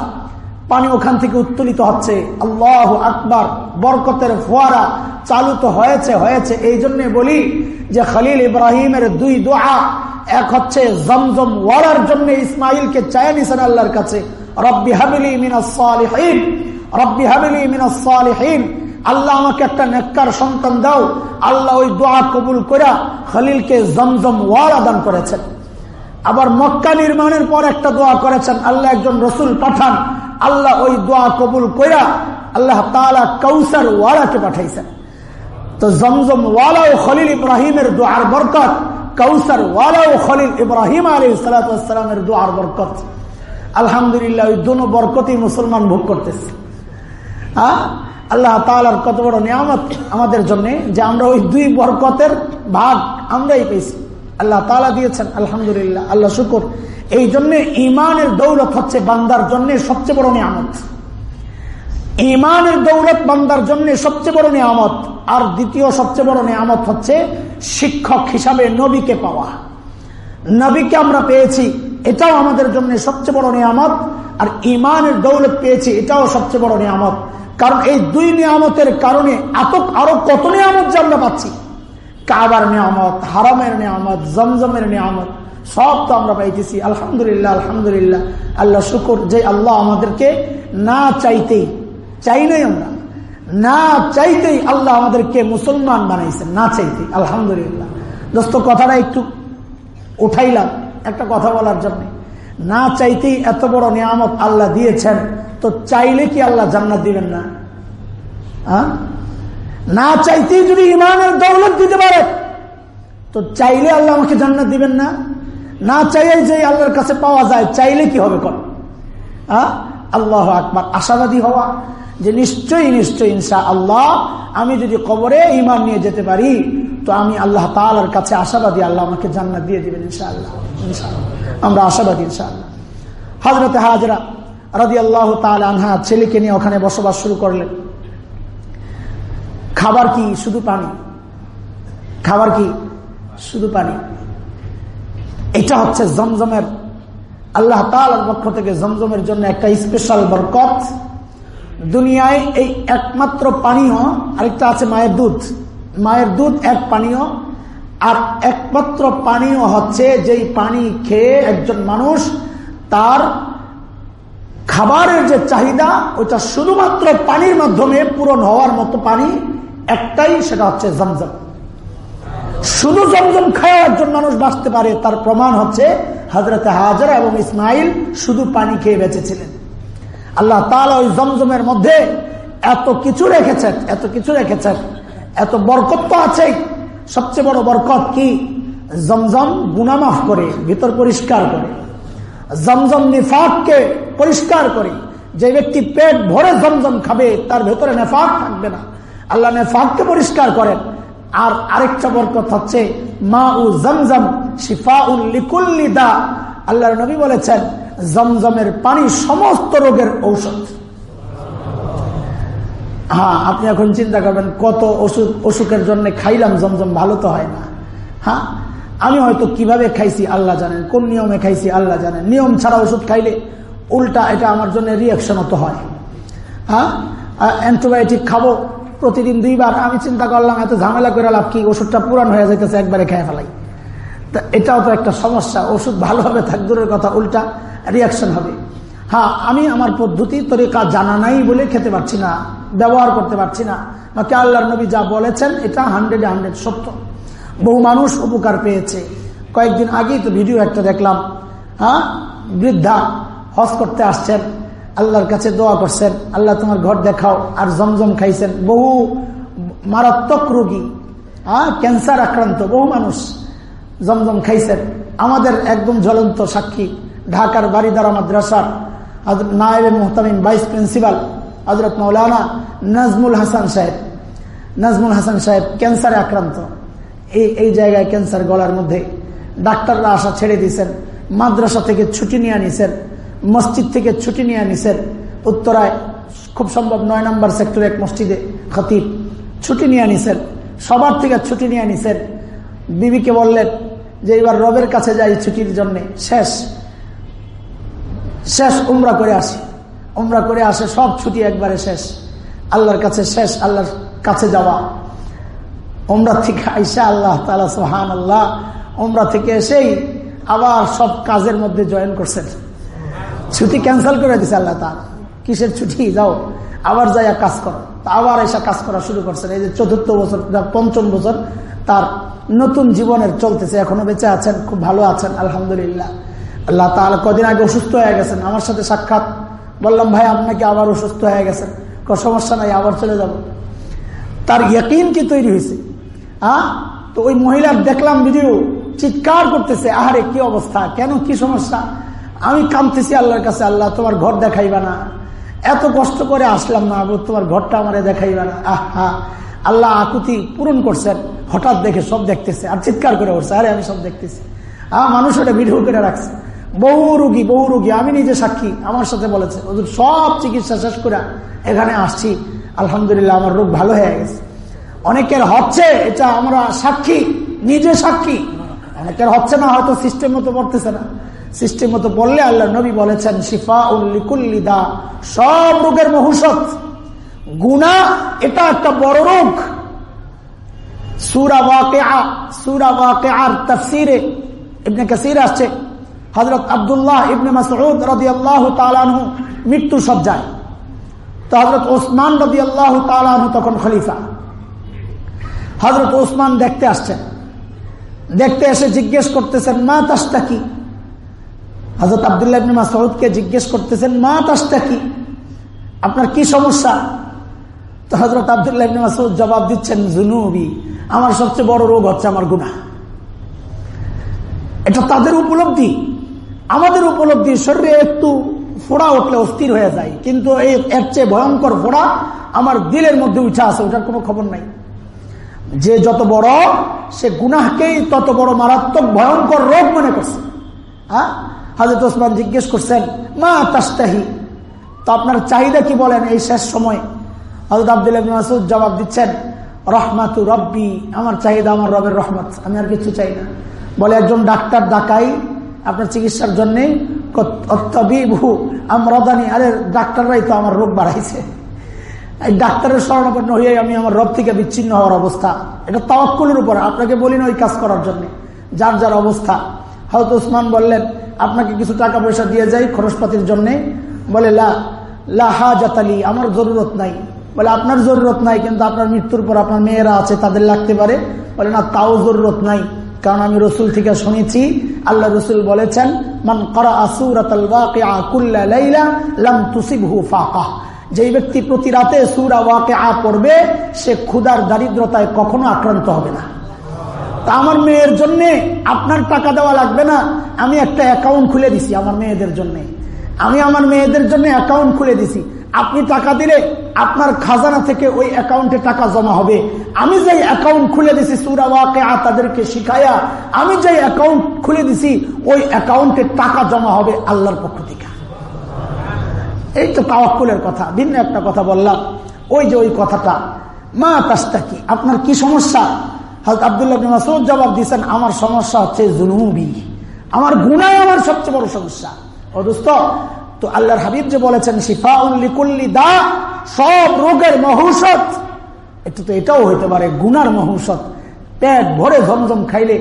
পানি ওখান থেকে উত্তোলিত হচ্ছে। আল্লাহ আকবার, বরকতের ফোয়ারা চালু তো হয়েছে হয়েছে। এই জন্য বলি যে খালিল ইব্রাহিমের দুই দোয়া, এক হচ্ছে জমজম ওয়ারার জন্য ইসমাইলকে চায় নিছেন আল্লাহর কাছে। রব্বি হাবিলি মিনাসলিহীন রব্বি হাবিলি মিনাসলিহীন আল্লাহ আমাকে একটা নেককার সন্তান দাও। আল্লাহ ওই দোয়া কবুল করে খালিলকে জমজম ওয়ারা দান করেছেন। আবার মক্কা নির্মাণের পর একটা দোয়া করেছেন, আল্লাহ একজন রসুল পাঠান। আল্লাহ ওই দোয়া কবুল কইরা আল্লাহ তালা কৌসার ওয়ালাকে পাঠাইছেন। তো জমজম ওয়ালা ও খলিল ইব্রাহিমের দোয়ার বরকত কৌসার ওয়ালা ও খলিল ইব্রাহিম আলী সালাতামের দোয়ার বরকত। আলহামদুলিল্লাহ, ওই দোনো বরকতই মুসলমান ভোগ করতেছে। হ্যাঁ আল্লাহ তালার কত বড় নিয়ামত আমাদের জন্য যে আমরা ওই দুই বরকতের ভাগ আমরাই পেয়েছি। আল্লাহ তালা দিয়েছেন, আলহামদুলিল্লাহ, আল্লাহ শুকুর। এই জন্য ইমানের দৌলত হচ্ছে বান্দার জন্য সবচেয়ে বড় নিয়ামত। ইমানের দৌলত বান্দার জন্য সবচেয়ে বড় নিয়ামত। আর দ্বিতীয় সবচেয়ে বড় নিয়ামত হচ্ছে শিক্ষক হিসাবে নবীকে পাওয়া। নবীকে আমরা পেয়েছি, এটাও আমাদের জন্য সবচেয়ে বড় নিয়ামত। আর ইমানের দৌলত পেয়েছি, এটাও সবচেয়ে বড় নিয়ামত। কারণ এই দুই নিয়ামতের কারণে এত আরও কত নিয়ামত যে আমরা পাচ্ছি? কাবার নিয়ামত, হারামের নিয়ামত, জমজমের নিয়ামত, সব তো আমরা পাইতেছি। আলহামদুলিল্লাহ আলহামদুলিল্লাহ। আল্লাহ শুকুর যে আল্লাহ আমাদেরকে না চাইতেই চাই নাই আমরা, না চাইতেই আল্লাহ আমাদেরকে মুসলমান বানাইছেন, না চাইতেই। আলহামদুলিল্লাহ। দোস্ত, কথাটা একটু উঠাইলাম, একটা কথা বলার জন্য। না চাইতেই এত বড় নিয়ামত আল্লাহ দিয়েছেন তো চাইলে কি আল্লাহ জান্নাত দিবেন না? না চাইতেই যদি ইমানের দৌলত দিতে পারে, তো চাইলে আল্লাহ আমাকে জান্নাত দিবেন না? না চাইলে যে আল্লাহর কাছে পাওয়া যায়, চাইলে কি হবে কর আল্লাহ আকবার। আশাবাদী হওয়া যে নিশ্চয়ই নিশ্চয়ই ইনশা আল্লাহ আমি যদি কবরে ইমান নিয়ে যেতে পারি, তো আমি আল্লাহ তালার কাছে আশাবাদী আল্লাহ আমাকে জান্নাত দিয়ে দিবেন ইনশা আল্লাহ আমরা আশাবাদী ইনশা আল্লাহ হজরত হাজরা রাজি আল্লাহ তাল আনহা ছেলেকে নিয়ে ওখানে বসবাস শুরু করলেন। খাবার কি? শুধু পানি। খাবার কি? শুধু পানি। এটা হচ্ছে জমজমের, আল্লাহ তালার পক্ষ থেকে জমজমের জন্য একটা স্পেশাল বরকত। দুনিয়ায় এই একমাত্র পানীয়, আরেকটা আছে মায়ের দুধ। মায়ের দুধ এক পানীয়, আর একমাত্র পানীয় হচ্ছে যেই পানি খেয়ে একজন মানুষ তার খাবারের যে চাহিদা, ওইটা শুধুমাত্র পানির মাধ্যমে পূরণ হওয়ার মতো পানি, একটাই, সেটা হচ্ছে জমজম। শুধু জমজম খাওয়া একজন মানুষ বাঁচতে পারে, তার প্রমাণ হচ্ছে হজরত হাজারা এবং ইসমাইল শুধু পানি খেয়ে বেঁচেছিলেন। আল্লাহ তালা ওই জমজমের মধ্যে এত কিছু রেখেছেন, এত কিছু রেখেছেন, এত বরকত তো আছেই। সবচেয়ে বড় বরকত কি? জমজম গুনামাফ করে, ভিতর পরিষ্কার করে। জমজম নিফাককে পরিষ্কার করে। যে ব্যক্তি পেট ভরে জমজম খাবে, তার ভেতরে নেফাক থাকবে না। আল্লাহ নেফাককে পরিষ্কার করেন। আর আরেকটা বরকত হচ্ছে মা উ জমজম শিফা উল্লিকুল্লিদা আল্লাহর নবী বলেছেন, জমজমের পানি সমস্ত রোগের ঔষধ। হ্যাঁ আপনি এখন চিন্তা করবেন, কত ওষুধ, অসুখের জন্য খাইলাম, জমজম ভালো তো হয় না। হ্যাঁ আমি হয়তো কীভাবে খাইছি, আল্লাহ জানেন। কোন নিয়মে খাইছি, আল্লাহ জানেন। নিয়ম ছাড়া ওষুধ খাইলে উল্টা এটা আমার জন্য রিয়াকশন তো হয়। হ্যাঁ? অ্যান্টিবায়োটিক খাব, প্রতিদিন দুইবার। আমি চিন্তা করলাম, এত ঝামেলা করে লাভ কি? ওষুধটা পুরান হয়ে যাইতেছে, একবারে খেয়ে ফেলাই। তা এটাও তো একটা সমস্যা। ওষুধ ভালোভাবে থাক, দূরের কথা, উল্টা রিয়াকশন হবে। হ্যাঁ আমি আমার পদ্ধতি, তরিকা জানা নাই বলে খেতে পারছি না, ব্যবহার করতে পারছি না। বাকি আল্লাহর নবী যা বলেছেন, এটা হান্ড্রেড হান্ড্রেড সত্য। বহু মানুষ উপকার পেয়েছে। কয়েকদিন আগেই তো ভিডিও একটা দেখলাম। হ্যাঁ? বৃদ্ধা হজ করতে আসছেন, আল্লাহর কাছে দোয়া করছেন, আল্লাহ তোমার ঘর দেখাও, আর জমজম খাইছেন। বহু মারাত্মক রোগী হ্যাঁ? ক্যান্সার আক্রান্ত, বহু মানুষ জমজম খাইছেন। আমাদের একদম জ্বলন্ত সাক্ষী, ঢাকার বাড়িদারা মাদ্রাসার নায়েব মোহতামিম, ভাইস প্রিন্সিপাল হজরত মৌলানা নাজমুল হাসান সাহেব। নাজমুল হাসান সাহেব ক্যান্সারে আক্রান্ত। এই এই জায়গায় ক্যান্সার গলার মধ্যে ডাক্তাররা আসা ছেড়ে দিয়েছেন, মাদ্রাসা থেকে ছুটি নিয়ে নিছেন মসজিদ থেকে ছুটি নিয়ে নিছেন উত্তরায় খুব সম্ভব নয় নম্বর সেক্টর এক মসজিদে খতিব ছুটি নিয়ে নিছেন সবার থেকে ছুটি নিয়ে নিছেন বিবিকে বললেন যে এবার রবের কাছে যাই ছুটির জন্য, শেষ শেষ উমরা করে আসি। উমরা করে আসে, সব ছুটি একবারে শেষ। আল্লাহর কাছে শেষ, আল্লাহর কাছে যাওয়া। উমরা থেকে আইসা আল্লাহ তালা সোহান আল্লাহ ওমরা থেকে এসেই আবার সব কাজের মধ্যে জয়েন করছেন। ছুটি ক্যান্সেল করে দিছে আল্লাহ তা কিসের ছুটি? যাও, আবার যাইয়া কাজ করো। আবার এসে কাজ করা শুরু করছেন। এই যে চতুর্থ বছর পঞ্চম বছর, তার নতুন জীবনের চলতেছে, এখনও বেঁচে আছেন, খুব ভালো আছেন, আলহামদুলিল্লাহ। আল্লাহ তাহলে কদিন আগে অসুস্থ হয়ে গেছেন। আমার সাথে সাক্ষাৎ। বললাম, ভাই আপনাকে আবার অসুস্থ হয়ে গেছেন? কোনো সমস্যা নাই, আবার চলে যাব। তার ইয়াকিন কি তৈরি হয়েছে? হ্যাঁ? তো ওই মহিলার দেখলাম ভিডিও চিৎকার করতেছে, আহারে, কি অবস্থা? কেন, কি সমস্যা? আমি কামতেছি আল্লাহর কাছে, আল্লাহ, তোমার ঘর দেখাইবা না। এত কষ্ট করে আসলাম না তোমার ঘরটা আমার দেখাইবা না। আহ, আল্লাহ আকুতি পূরণ করছেন। হঠাৎ দেখে সব দেখতেছে, আর চিৎকার করে উঠছে, আরে, আমি সব দেখতেছি। আহ, মানুষ ওটা ভিডিও করে রাখছে। বহু রুগী বহু রুগী, আমি নিজে সাক্ষী, আমার সাথে বলেছে ওদের সব চিকিৎসা শেষ করে এখানে আসছি। আলহামদুলিল্লাহ, আমার রোগ ভালো হয়ে গেছে। অনেকের হচ্ছে, এটা আমরা সাক্ষী, নিজে সাক্ষী। অনেকের হচ্ছে না, হয়তো সিস্টেম মতো পড়তেছে না। সিস্টেম মতো পড়লে আল্লাহ নবী বলেছেন শিফা উল্লিকুল্লিদা সব রোগের মহুষত। গুণা এটা একটা বড় রোগ। ওয়াকে সুরা ওয়াকে আর আসছে। হজরত আবদুল্লাহ মৃত্যু তো হজরত ওসমান রবি আল্লাহ তালানহু তখন খলিফা। হজরত ওসমান দেখতে আসছেন। দেখতে এসে জিজ্ঞেস করতেছেন, মা তাসটা কি? হজরত আবদুল্লাহ ইবনে মাসউদকে জিজ্ঞেস করতেছেন, মা তাসটা কি? আপনার কি সমস্যা? তো হজরত আবদুল্লাহ ইবনে মাসউদ জবাব দিচ্ছেন, জুনুবি, আমার সবচেয়ে বড় রোগ হচ্ছে আমার গুণা এটা তাদের উপলব্ধি। আমাদের উপলব্ধি, শরীরে একটু ফোড়া উঠলে অস্থির হয়ে যায়। কিন্তু এই এর চেয়ে ভয়ঙ্কর ফোড়া আমার দিলের মধ্যে উঠে আছে ওটার কোনো খবর নাই। যে যত বড়, সে গুনাহকেই তত বড় মারাত্মক ভয়ঙ্কর রোগ মনে করছে। হ্যাঁ? হাজরত ওসমান জিজ্ঞেস করছেন, মা তাস্তাহি তো আপনার চাহিদা কি বলেন এই শেষ সময়? হজরত আবদুল্লাহ মাসুদ জবাব দিচ্ছেন, রহমাতু রব্বি, আমার চাহিদা আমার রবের রহমত, আমি আর কিছু চাই না। বলে একজন ডাক্তার ডাকাই আপনার চিকিৎসার জন্য আমরাদানি, আরে ডাক্তাররাই তো আমার রোগ বাড়াইছে। এই ডাক্তারের স্মরণাপন্ন হয়ে আমি আমার রব থেকে বিচ্ছিন্ন হওয়ার অবস্থা। এটা তাওয়াক্কুলের উপর, আপনাকে বলি না ওই কাজ করার জন্য। যার যার অবস্থা। হয়তো উসমান বললেন, আপনাকে কিছু টাকা পয়সা দিয়ে যাই খরচপাতির জন্য। বলে, লা লাহা জাতালি আমার জরুরত নাই। বলে, আপনার জরুরত নাই, কিন্তু আপনার মৃত্যুর পর আপনার মেয়েরা আছে, তাদের লাগতে পারে। বলে, না, তাও জরুরত নাই, কারণ আমি রসুল থেকে শুনেছি, আল্লাহ রসুল বলেছেন, মান করা যে ব্যক্তি প্রতি রাতে সুরা ওয়াকে আ পড়বে, সে ক্ষুদার দারিদ্রতায় কখনো আক্রান্ত হবে না। তা আমার মেয়ের জন্য আপনার টাকা দেওয়া লাগবে না, আমি একটা অ্যাকাউন্ট খুলে দিছি আমার মেয়েদের জন্য। আমি আমার মেয়েদের জন্য অ্যাকাউন্ট খুলে দিছি। আপনি টাকা দিলে আপনার খাজানা থেকে ওই অ্যাকাউন্টে টাকা জমা হবে। আমি যে অ্যাকাউন্ট খুলে দিছি সুরাওয়াকে তাদেরকে শিখায়া, আমি যে অ্যাকাউন্ট খুলে দিছি, ওই অ্যাকাউন্টে টাকা জমা হবে আল্লাহর পক্ষ থেকে। এই তো তাওয়াক্কুলের কথা, ভিন্ন একটা কথা বললাম। ওই যে ওই কথাটা, মা তাস্তা কি আপনার কি সমস্যা? হয়তো আবদুল্লাহ মাসুদ জবাব দিয়েছেন, আমার সমস্যা হচ্ছে জুনুবি। আমার গুণাই আমার সবচেয়ে বড় সমস্যা। ও দোস্ত, তো আল্লাহর হাবিব যে বলেছেন শিফা উল্লিকুল্লি দা, সব রোগের মহৌষধ। একটু তো এটাও হইতে পারে, গুনার মহৌষধ। পেট ভরে ঝমঝম খাইলে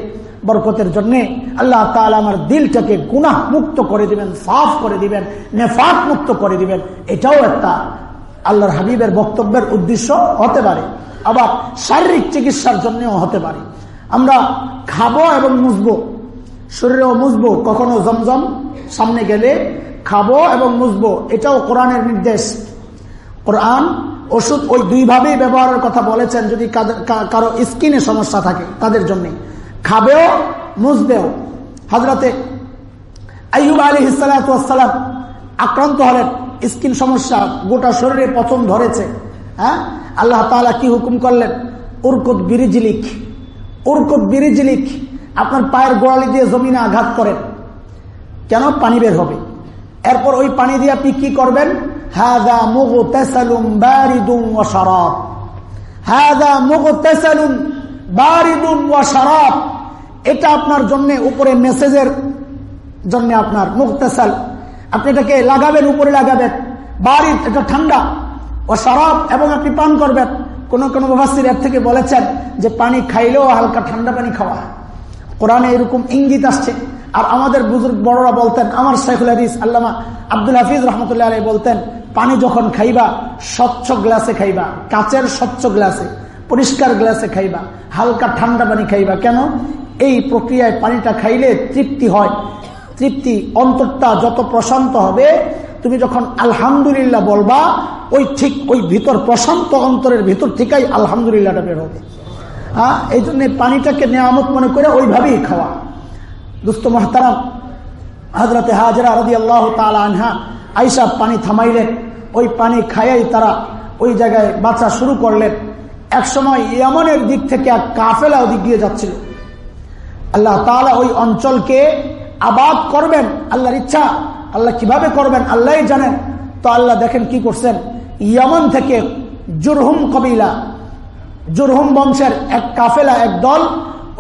বরকতের জন্য আল্লাহ তাআলা আমার দিলটাকে গুনাহ মুক্ত করে দিবেন, সাফ করে দিবেন, নেফাক মুক্ত করে দিবেন। এটাও একটা আল্লাহর হাবিবের বক্তব্যের উদ্দেশ্য হতে পারে। আবার শারীরিক চিকিৎসার জন্যও হতে পারে। আমরা খাব এবং মুছবো। শরীরেও মুছবো, কখনো জমজম, সামনে গেলে খাব এবং মুছবো। এটাও কোরআনের নির্দেশ। কোরআন, ওষুধ ওই দুইভাবেই ব্যবহারের কথা বলেছেন, যদি কারও স্কিনে সমস্যা থাকে তাদের জন্য। খাবেও, মুছবেও। হজরতে আইব আলী হিসালাম আক্রান্ত হলেন, স্কিন সমস্যা, গোটা শরীরে পচন ধরেছে হ্যাঁ? আল্লাহ তালা কি হুকুম করলেন? উরকুত বিরিজিলিক উরকুত বিরিজিলিক, আপনার পায়ের গোড়ালি দিয়ে জমিনে আঘাত করেন। কেন? পানি বের হবে। এরপর ওই পানি দিয়ে আপনি কি করবেন? হাদা মুগ তেসালুম বারিদুম ও শরাব। হাদা মুগ তেসালুম বারিদুম ও শরাব। এটা আপনার জন্য উপরে মেসেজের জন্য আপনার মুক্তেসাল আপনি এটাকে লাগাবেন, উপরে লাগাবেন। বাড়ির এটা ঠান্ডা। ও শরাব, এবং আপনি পান করবেন। কোন কোন মুফাসির এর থেকে বলেছেন যে পানি খাইলেও হালকা ঠান্ডা পানি খাওয়া কোরআনে এরকম ইঙ্গিত আসছে। আর আমাদের বুজুর্গ বড়রা বলতেন, আমার শেখুল হাদিস আল্লামা আব্দুল হাফিজ রহমতুল্লাহ বলতেন, পানি যখন খাইবা, স্বচ্ছ গ্লাসে খাইবা। কাচের স্বচ্ছ গ্লাসে। পরিষ্কার গ্লাসে খাইবা, হালকা ঠান্ডা পানি খাইবা। কেন? এই প্রক্রিয়ায় পানিটা খাইলে তৃপ্তি হয়। তৃপ্তি অন্তরটা যত প্রশান্ত হবে, তুমি যখন আলহামদুলিল্লাহ বলবা, ওই ঠিক ওই ভিতর প্রশান্ত অন্তরের ভিতর থেকেই আলহামদুলিল্লাহটা বের হবে। হ্যাঁ এই জন্য পানিটাকে নেয়ামত মনে করে ওইভাবেই খাওয়া। দুস্ত মহতারাম হাজরাতে হাজরা রদি আল্লাহ আনহা আইসা পানি থামাইলেন। ওই পানি খাইয়াই তারা ওই জায়গায় বাঁচা শুরু করলেন। এক সময় ইয়ামনের দিক থেকে এক কাফেলা ওদিক দিয়ে যাচ্ছিল। আল্লাহ তালা ওই অঞ্চলকে আবাদ করবেন, আল্লাহর ইচ্ছা। আল্লাহ কীভাবে করবেন আল্লাহ জানেন। তো আল্লাহ দেখেন কি করছেন। ইয়ামন থেকে জুরহুম কবিলা, জুরহুম বংশের এক কাফেলা, এক দল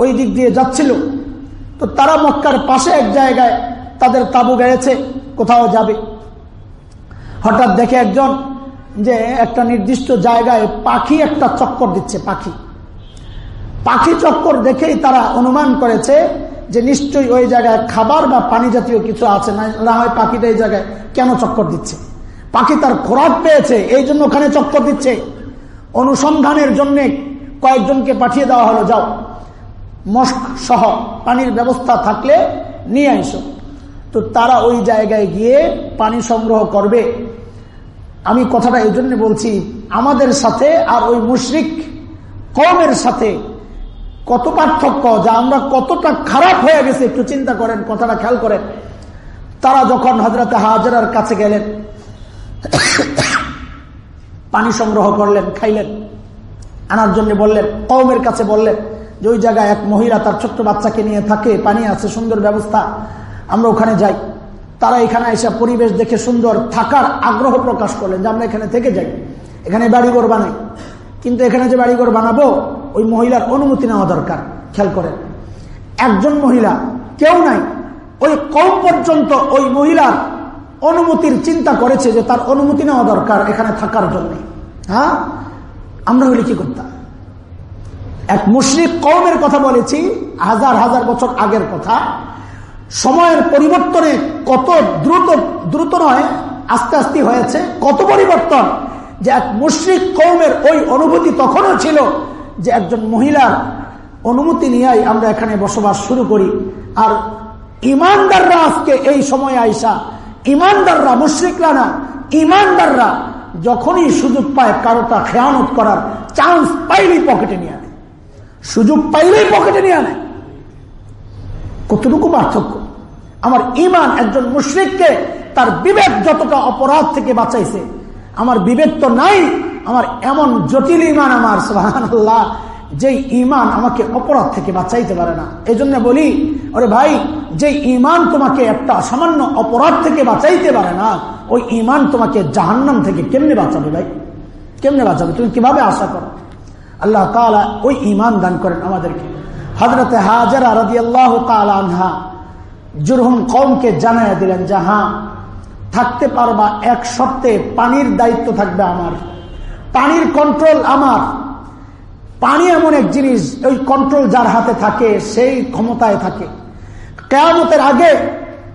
ওই দিক দিয়ে যাচ্ছিল। তো তারা মক্কার পাশে এক জায়গায় তাদের তাবু গেড়েছে, কোথাও যাবে। হঠাৎ দেখে একজন যে একটা নির্দিষ্ট জায়গায় পাখি একটা চক্কর দিচ্ছে, পাখি। পাখি চক্কর দেখেই তারা অনুমান করেছে যে নিশ্চয়ই ওই জায়গায় খাবার বা পানি জাতীয় কিছু আছে, না হয় পাখিটা এই জায়গায় কেন চক্কর দিচ্ছে? পাখি তার খোরাক পেয়েছে, এই জন্য ওখানে চক্কর দিচ্ছে। অনুসন্ধানের জন্য কয়েকজনকে পাঠিয়ে দেওয়া হলো, যাও। মস্ক সহ পানির ব্যবস্থা থাকলে নিয়ে আইসো। তো তারা ওই জায়গায় গিয়ে পানি সংগ্রহ করবে। আমি কথাটা এই জন্য বলছি, আমাদের সাথে আর ওই মুশরিক কমের সাথে কত পার্থক্য যা আমরা কতটা খারাপ হয়ে গেছে, একটু চিন্তা করেন, কথাটা খেয়াল করেন। তারা যখন হজরত হাজারার কাছে গেলেন, পানি সংগ্রহ করলেন, খাইলেন, আনার জন্য বললেন কমের কাছে বললেন যে ওই জায়গায় এক মহিলা তার ছোট্ট বাচ্চাকে নিয়ে থাকে, পানি আছে, সুন্দর ব্যবস্থা, আমরা ওখানে যাই। তারা এখানে এসে পরিবেশ দেখে সুন্দর থাকার আগ্রহ প্রকাশ করলেন যে আমরা এখানে থেকে যাই। এখানে বাড়িঘর বানাই। কিন্তু এখানে যে বাড়িঘর বানাবো, ওই মহিলার অনুমতি নেওয়া দরকার, খেয়াল করেন। একজন মহিলা, কেউ নাই, ওই কম পর্যন্ত ওই মহিলার অনুমতির চিন্তা করেছে যে তার অনুমতি নেওয়া দরকার এখানে থাকার জন্য। হ্যাঁ? আমরা হলে কি করতাম? এক মুসলিম কৌমের কথা বলেছি, হাজার হাজার বছর আগের কথা। সময়ের পরিবর্তনে কত দ্রুত দ্রুত নয়, আস্তে আস্তে হয়েছে। কত পরিবর্তন? যে এক মুশ্রিক কৌমের ওই অনুভূতি তখনও ছিল যে একজন মহিলার অনুমতি নিয়েই আমরা এখানে বসবাস শুরু করি। আর ইমানদাররা আজকে এই সময় আইসা, ইমানদাররা, মুশ্রিকরা না, ইমানদাররা যখনই সুযোগ পায় কারোটা খেয়ানত করার চান্স পাইলেই পকেটে নিয়ে আনে। সুযোগ পাইলেই পকেটে নিয়ে আনে। কতটুকু পার্থক্য? আমার ইমান একজন মুশ্রিককে তার বিবেক যতটা অপরাধ থেকে বাঁচাইছে, আমার বিবেক তো নাই, আমার এমন জটিল ইমান আমার আল্লাহ যে ইমান আমাকে অপরাধ থেকে বাঁচাইতে পারে না। এই জন্য বলি, ওরে ভাই যে ইমান তোমাকে একটা সামান্য অপরাধ থেকে বাঁচাইতে পারে না, ওই ইমান তোমাকে জাহান্নাম থেকে কেমনে বাঁচাবে ভাই? কেমনে বাঁচাবে? তুমি কীভাবে আশা করো? আল্লাহ তালা ওই ইমান দান করেন আমাদেরকে। হজরত হাজারা রাদি আল্লাহ আনহা জুরহুম কমকে জানাই দিলেন যে হ্যাঁ থাকতে পারবা, এক শর্তে পানির দায়িত্ব থাকবে আমার। পানির কন্ট্রোল আমার। পানি এমন এক জিনিস, ওই কন্ট্রোল যার হাতে থাকে, সেই ক্ষমতায় থাকে। কেয়ামতের আগে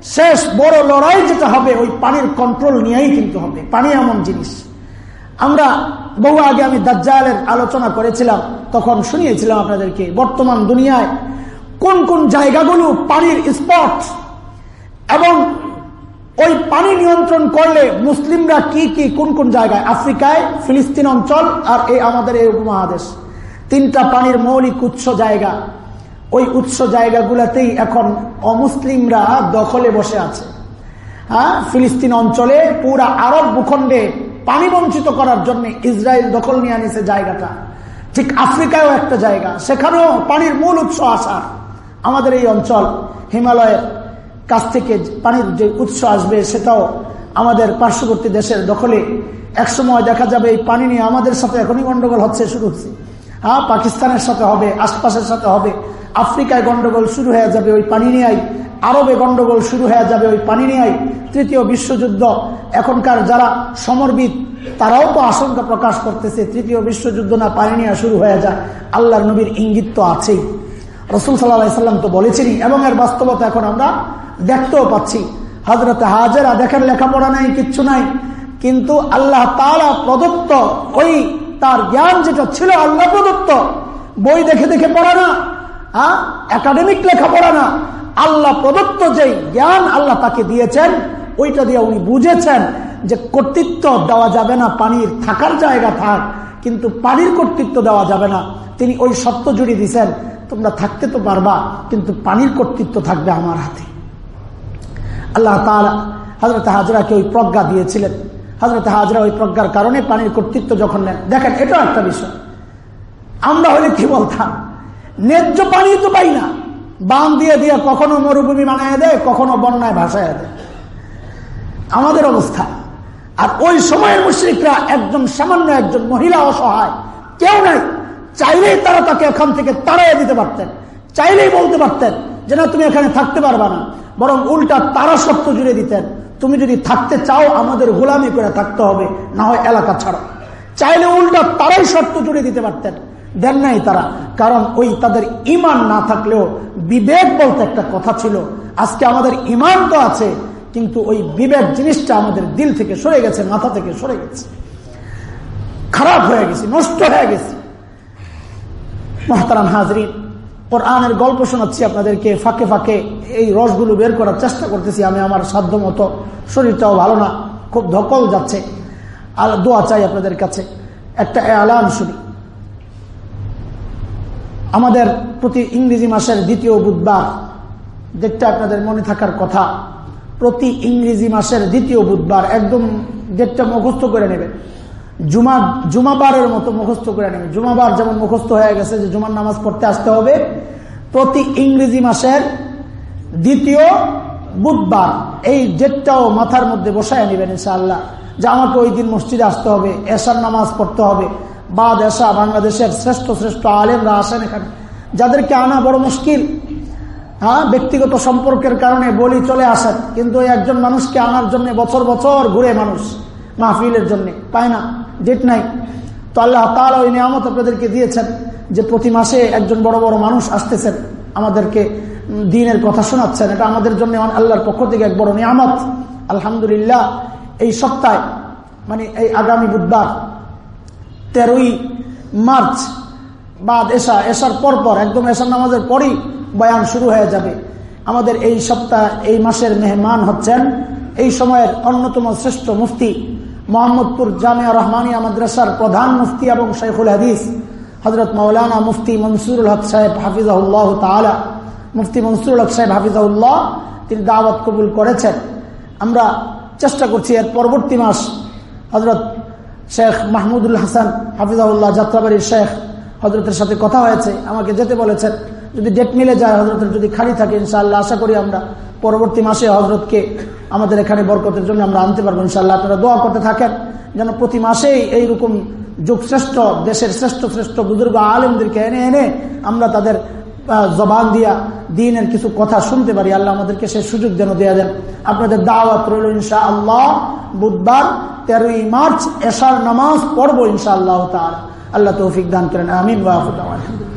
শেষ বড় লড়াই যেটা হবে, ওই পানির কন্ট্রোল নিয়েই কিন্তু হবে। পানি এমন জিনিস। আমরা বহু আগে আমি দাজ্জালের আলোচনা করেছিলাম, তখন শুনিয়েছিলাম আপনাদেরকে, বর্তমান দুনিয়ায় কোন কোন জায়গাগুলো পানির স্পট এবং ওই পানি নিয়ন্ত্রণ করলে মুসলিমরা কি কি, কোন কোন জায়গায়? আফ্রিকায়, ফিলিস্তিন অঞ্চল আর এই আমাদের এই উপমহাদেশ। তিনটা পানির মৌলিক উৎস জায়গা। ওই উৎস জায়গাগুলোতেই এখন অমুসলিমরা দখলে বসে আছে। হ্যাঁ ফিলিস্তিন অঞ্চলে পুরা আরব ভূখণ্ডে পানি বঞ্চিত করার জন্য ইসরায়েল দখল নিয়ে আনিছে জায়গাটা। ঠিক আফ্রিকায়ও একটা জায়গা। সেখানেও পানির মূল উৎস আসা আমাদের এই অঞ্চল, হিমালয়ের কাছ থেকে পানির যে উৎস আসবে সেটাও আমাদের পার্শ্ববর্তী দেশের দখলে। একসময় দেখা যাবে এই পানি নিয়ে আমাদের সাথে এখনই গন্ডগোল হচ্ছে, শুরু হচ্ছে। হ্যাঁ পাকিস্তানের সাথে হবে, আশপাশের সাথে হবে। আফ্রিকায় গন্ডগোল শুরু হয়ে যাবে ওই পানি নিয়েই। আরবে গন্ডগোল শুরু হয়ে যাবে ওই পানি নিয়েই। তৃতীয় বিশ্বযুদ্ধ, এখনকার যারা সমরবিদ, তারাও তো আশঙ্কা প্রকাশ করতেছে, তৃতীয় বিশ্বযুদ্ধ না পানি নিয়ে শুরু হয়ে যায় আল্লাহর নবীর ইঙ্গিত তো আছেই। রসুল সাল্লাম তো বলেছিলেন এবং এর বাস্তবতা এখন আমরা দেখতেও পাচ্ছি। হজরত হাজেরা দেখেন, লেখাপড়া নাই, কিচ্ছু নাই, কিন্তু আল্লাহ তালা প্রদত্ত ওই তার জ্ঞান যেটা ছিল আল্লাহ প্রদত্ত, বই দেখে দেখে পড়া না একাডেমিক লেখাপড়া না, আল্লাহ প্রদত্ত যে জ্ঞান আল্লাহ তাকে দিয়েছেন, ওইটা দিয়ে উনি বুঝেছেন যে কর্তৃত্ব দেওয়া যাবে না, পানির থাকার জায়গা থাক কিন্তু পানির কর্তৃত্ব দেওয়া যাবে না। তিনি ওই সত্য জুড়ে দিছেন, তোমরা থাকতে তো পারবা, কিন্তু পানির কর্তৃত্ব থাকবে আমার হাতে। আল্লাহ তালা হজরত হাজরাকে ওই প্রজ্ঞা দিয়েছিলেন। হজরত হাজরা ওই প্রজ্ঞার কারণে পানির কর্তৃত্ব যখন নেন। দেখেন, এটাও একটা বিষয়। আমরা হলে কি বলতাম? ন্যায্য পানি তো পাই না। বান দিয়ে দিয়ে কখনো মরুভূমি বানায় দেয়, কখনো বন্যায় ভাসায় দেয়। আমাদের অবস্থা। আর ওই সময়ের মুশ্রিকরা একজন সামান্য একজন মহিলা অসহায়, কেউ নাই। চাইলেই তারা তাকে এখান থেকে তাড়াই দিতে পারতেন। চাইলেই বলতে পারতেন যে, না, তুমি এখানে থাকতে পারবা না। বরং উল্টা তারা সত্য জুড়ে দিতেন, তুমি যদি থাকতে চাও, আমাদের গোলামি করে থাকতে হবে, না হয় এলাকা ছাড়ো। চাইলে উল্টা তারাই শর্ত জুড়ে দিতে পারতেন, দেন নাই তারা। কারণ ওই তাদের ইমান না থাকলেও বিবেক বলতে একটা কথা ছিল, আজকে আমাদের ইমান তো আছে কিন্তু ওই বিবেক জিনিসটা আমাদের দিল থেকে সরে গেছে, মাথা থেকে সরে গেছে। খারাপ হয়ে গেছে, নষ্ট হয়ে গেছে। মহতারাম হাজরিন, কোরআনের গল্প শোনাচ্ছি আপনাদেরকে, ফাঁকে ফাঁকে এই রসগুলো বের করার চেষ্টা করতেছি আমি, আমার সাধ্য মতো শরীরটাও ভালো না, খুব ধকল যাচ্ছে। আর দোয়া চাই আপনাদের কাছে, একটা আলান শুনি। আমাদের প্রতি ইংরেজি মাসের দ্বিতীয় বুধবার ডেটটা আপনাদের মনে থাকার কথা। প্রতি ইংরেজি মাসের দ্বিতীয় বুধবার একদম ডেটটা মুখস্থ করে নেবে। জুমা, জুমাবারের মতো মুখস্থ করে নেবে। জুমাবার যেমন মুখস্থ হয়ে গেছে যে জুমার নামাজ পড়তে আসতে হবে, প্রতি ইংরেজি মাসের দ্বিতীয় বুধবার এই ডেটটাও মাথার মধ্যে বসায় নেবেন ইনশাআল্লাহ যে আমাকে ওই দিন মসজিদে আসতে হবে, এশার নামাজ পড়তে হবে। বা দেশা বাংলাদেশের শ্রেষ্ঠ শ্রেষ্ঠ আলেমরা আসেন এখানে। যাদেরকে আনা বড় মুশকিল হ্যাঁ ব্যক্তিগত সম্পর্কের কারণে বলি চলে আসেন, কিন্তু একজন মানুষকে আনার জন্য বছর বছর ঘুরে মানুষ, মাহফিলের জন্য, পায় না ডেট নাই। তো আল্লাহ তালা ওই নিয়ামত আপনাদেরকে দিয়েছেন যে প্রতি মাসে একজন বড় বড় মানুষ আসতেছেন, আমাদেরকে দিনের কথা শোনাচ্ছেন, এটা আমাদের জন্য আল্লাহর পক্ষ থেকে এক বড় নিয়ামত। আলহামদুলিল্লাহ, এই সপ্তাহে মানে এই আগামী বুধবার, তেরোই মার্চ, বাদ এসা এসার পরপর, একদম এসার নামাজের পরই বয়ান শুরু হয়ে যাবে। আমাদের এই সপ্তাহ, এই মাসের মেহমান হচ্ছেন এই সময়ের অন্যতম শ্রেষ্ঠ মুফতি মোহাম্মদপুর জামিয়া রহমানিয়া মাদ্রাসার প্রধান মুফতি এবং শেখুল হাদিস হজরত মৌলানা মুফতি মনসুরুল হক সাহেব হাফিজাউল্লাহ তালা মুফতি মনসুরুল হক সাহেব হাফিজাউল্লাহ তিনি দাওয়াত কবুল করেছেন। আমরা চেষ্টা করছি এর পরবর্তী মাস হজরত শেখ মাহমুদুল হাসান হাফিজাউল্লাহ যাত্রাবাড়ির শেখ হজরতের সাথে কথা হয়েছে, আমাকে যেতে বলেছেন। যদি ডেট মিলে যায় হজরতের যদি খালি থাকে, ইনশাআল্লাহ, আশা করি আমরা পরবর্তী মাসে হজরতকে আমাদের এখানে বরকতের জন্য আমরা আনতে পারব, ইনশাআল্লাহ। আপনারা দোয়া করতে থাকেন, যেন প্রতি মাসেই এইরকম যুগশ্রেষ্ঠ দেশের শ্রেষ্ঠ শ্রেষ্ঠ বুজুর্গ আলেমদেরকে এনে এনে আমরা তাদের জবান দিয়া দিনের কিছু কথা শুনতে পারি। আল্লাহ আমাদেরকে সেই সুযোগ যেন দেওয়া দেন। আপনাদের দাওয়াত রইল ইনশা আল্লাহ বুধবার তেরোই মার্চ এশার নামাজ পড়ব ইনশা আল্লাহ তার আল্লাহ তৌফিক দান করেন। আমিন আলহামদুলিল্লাহ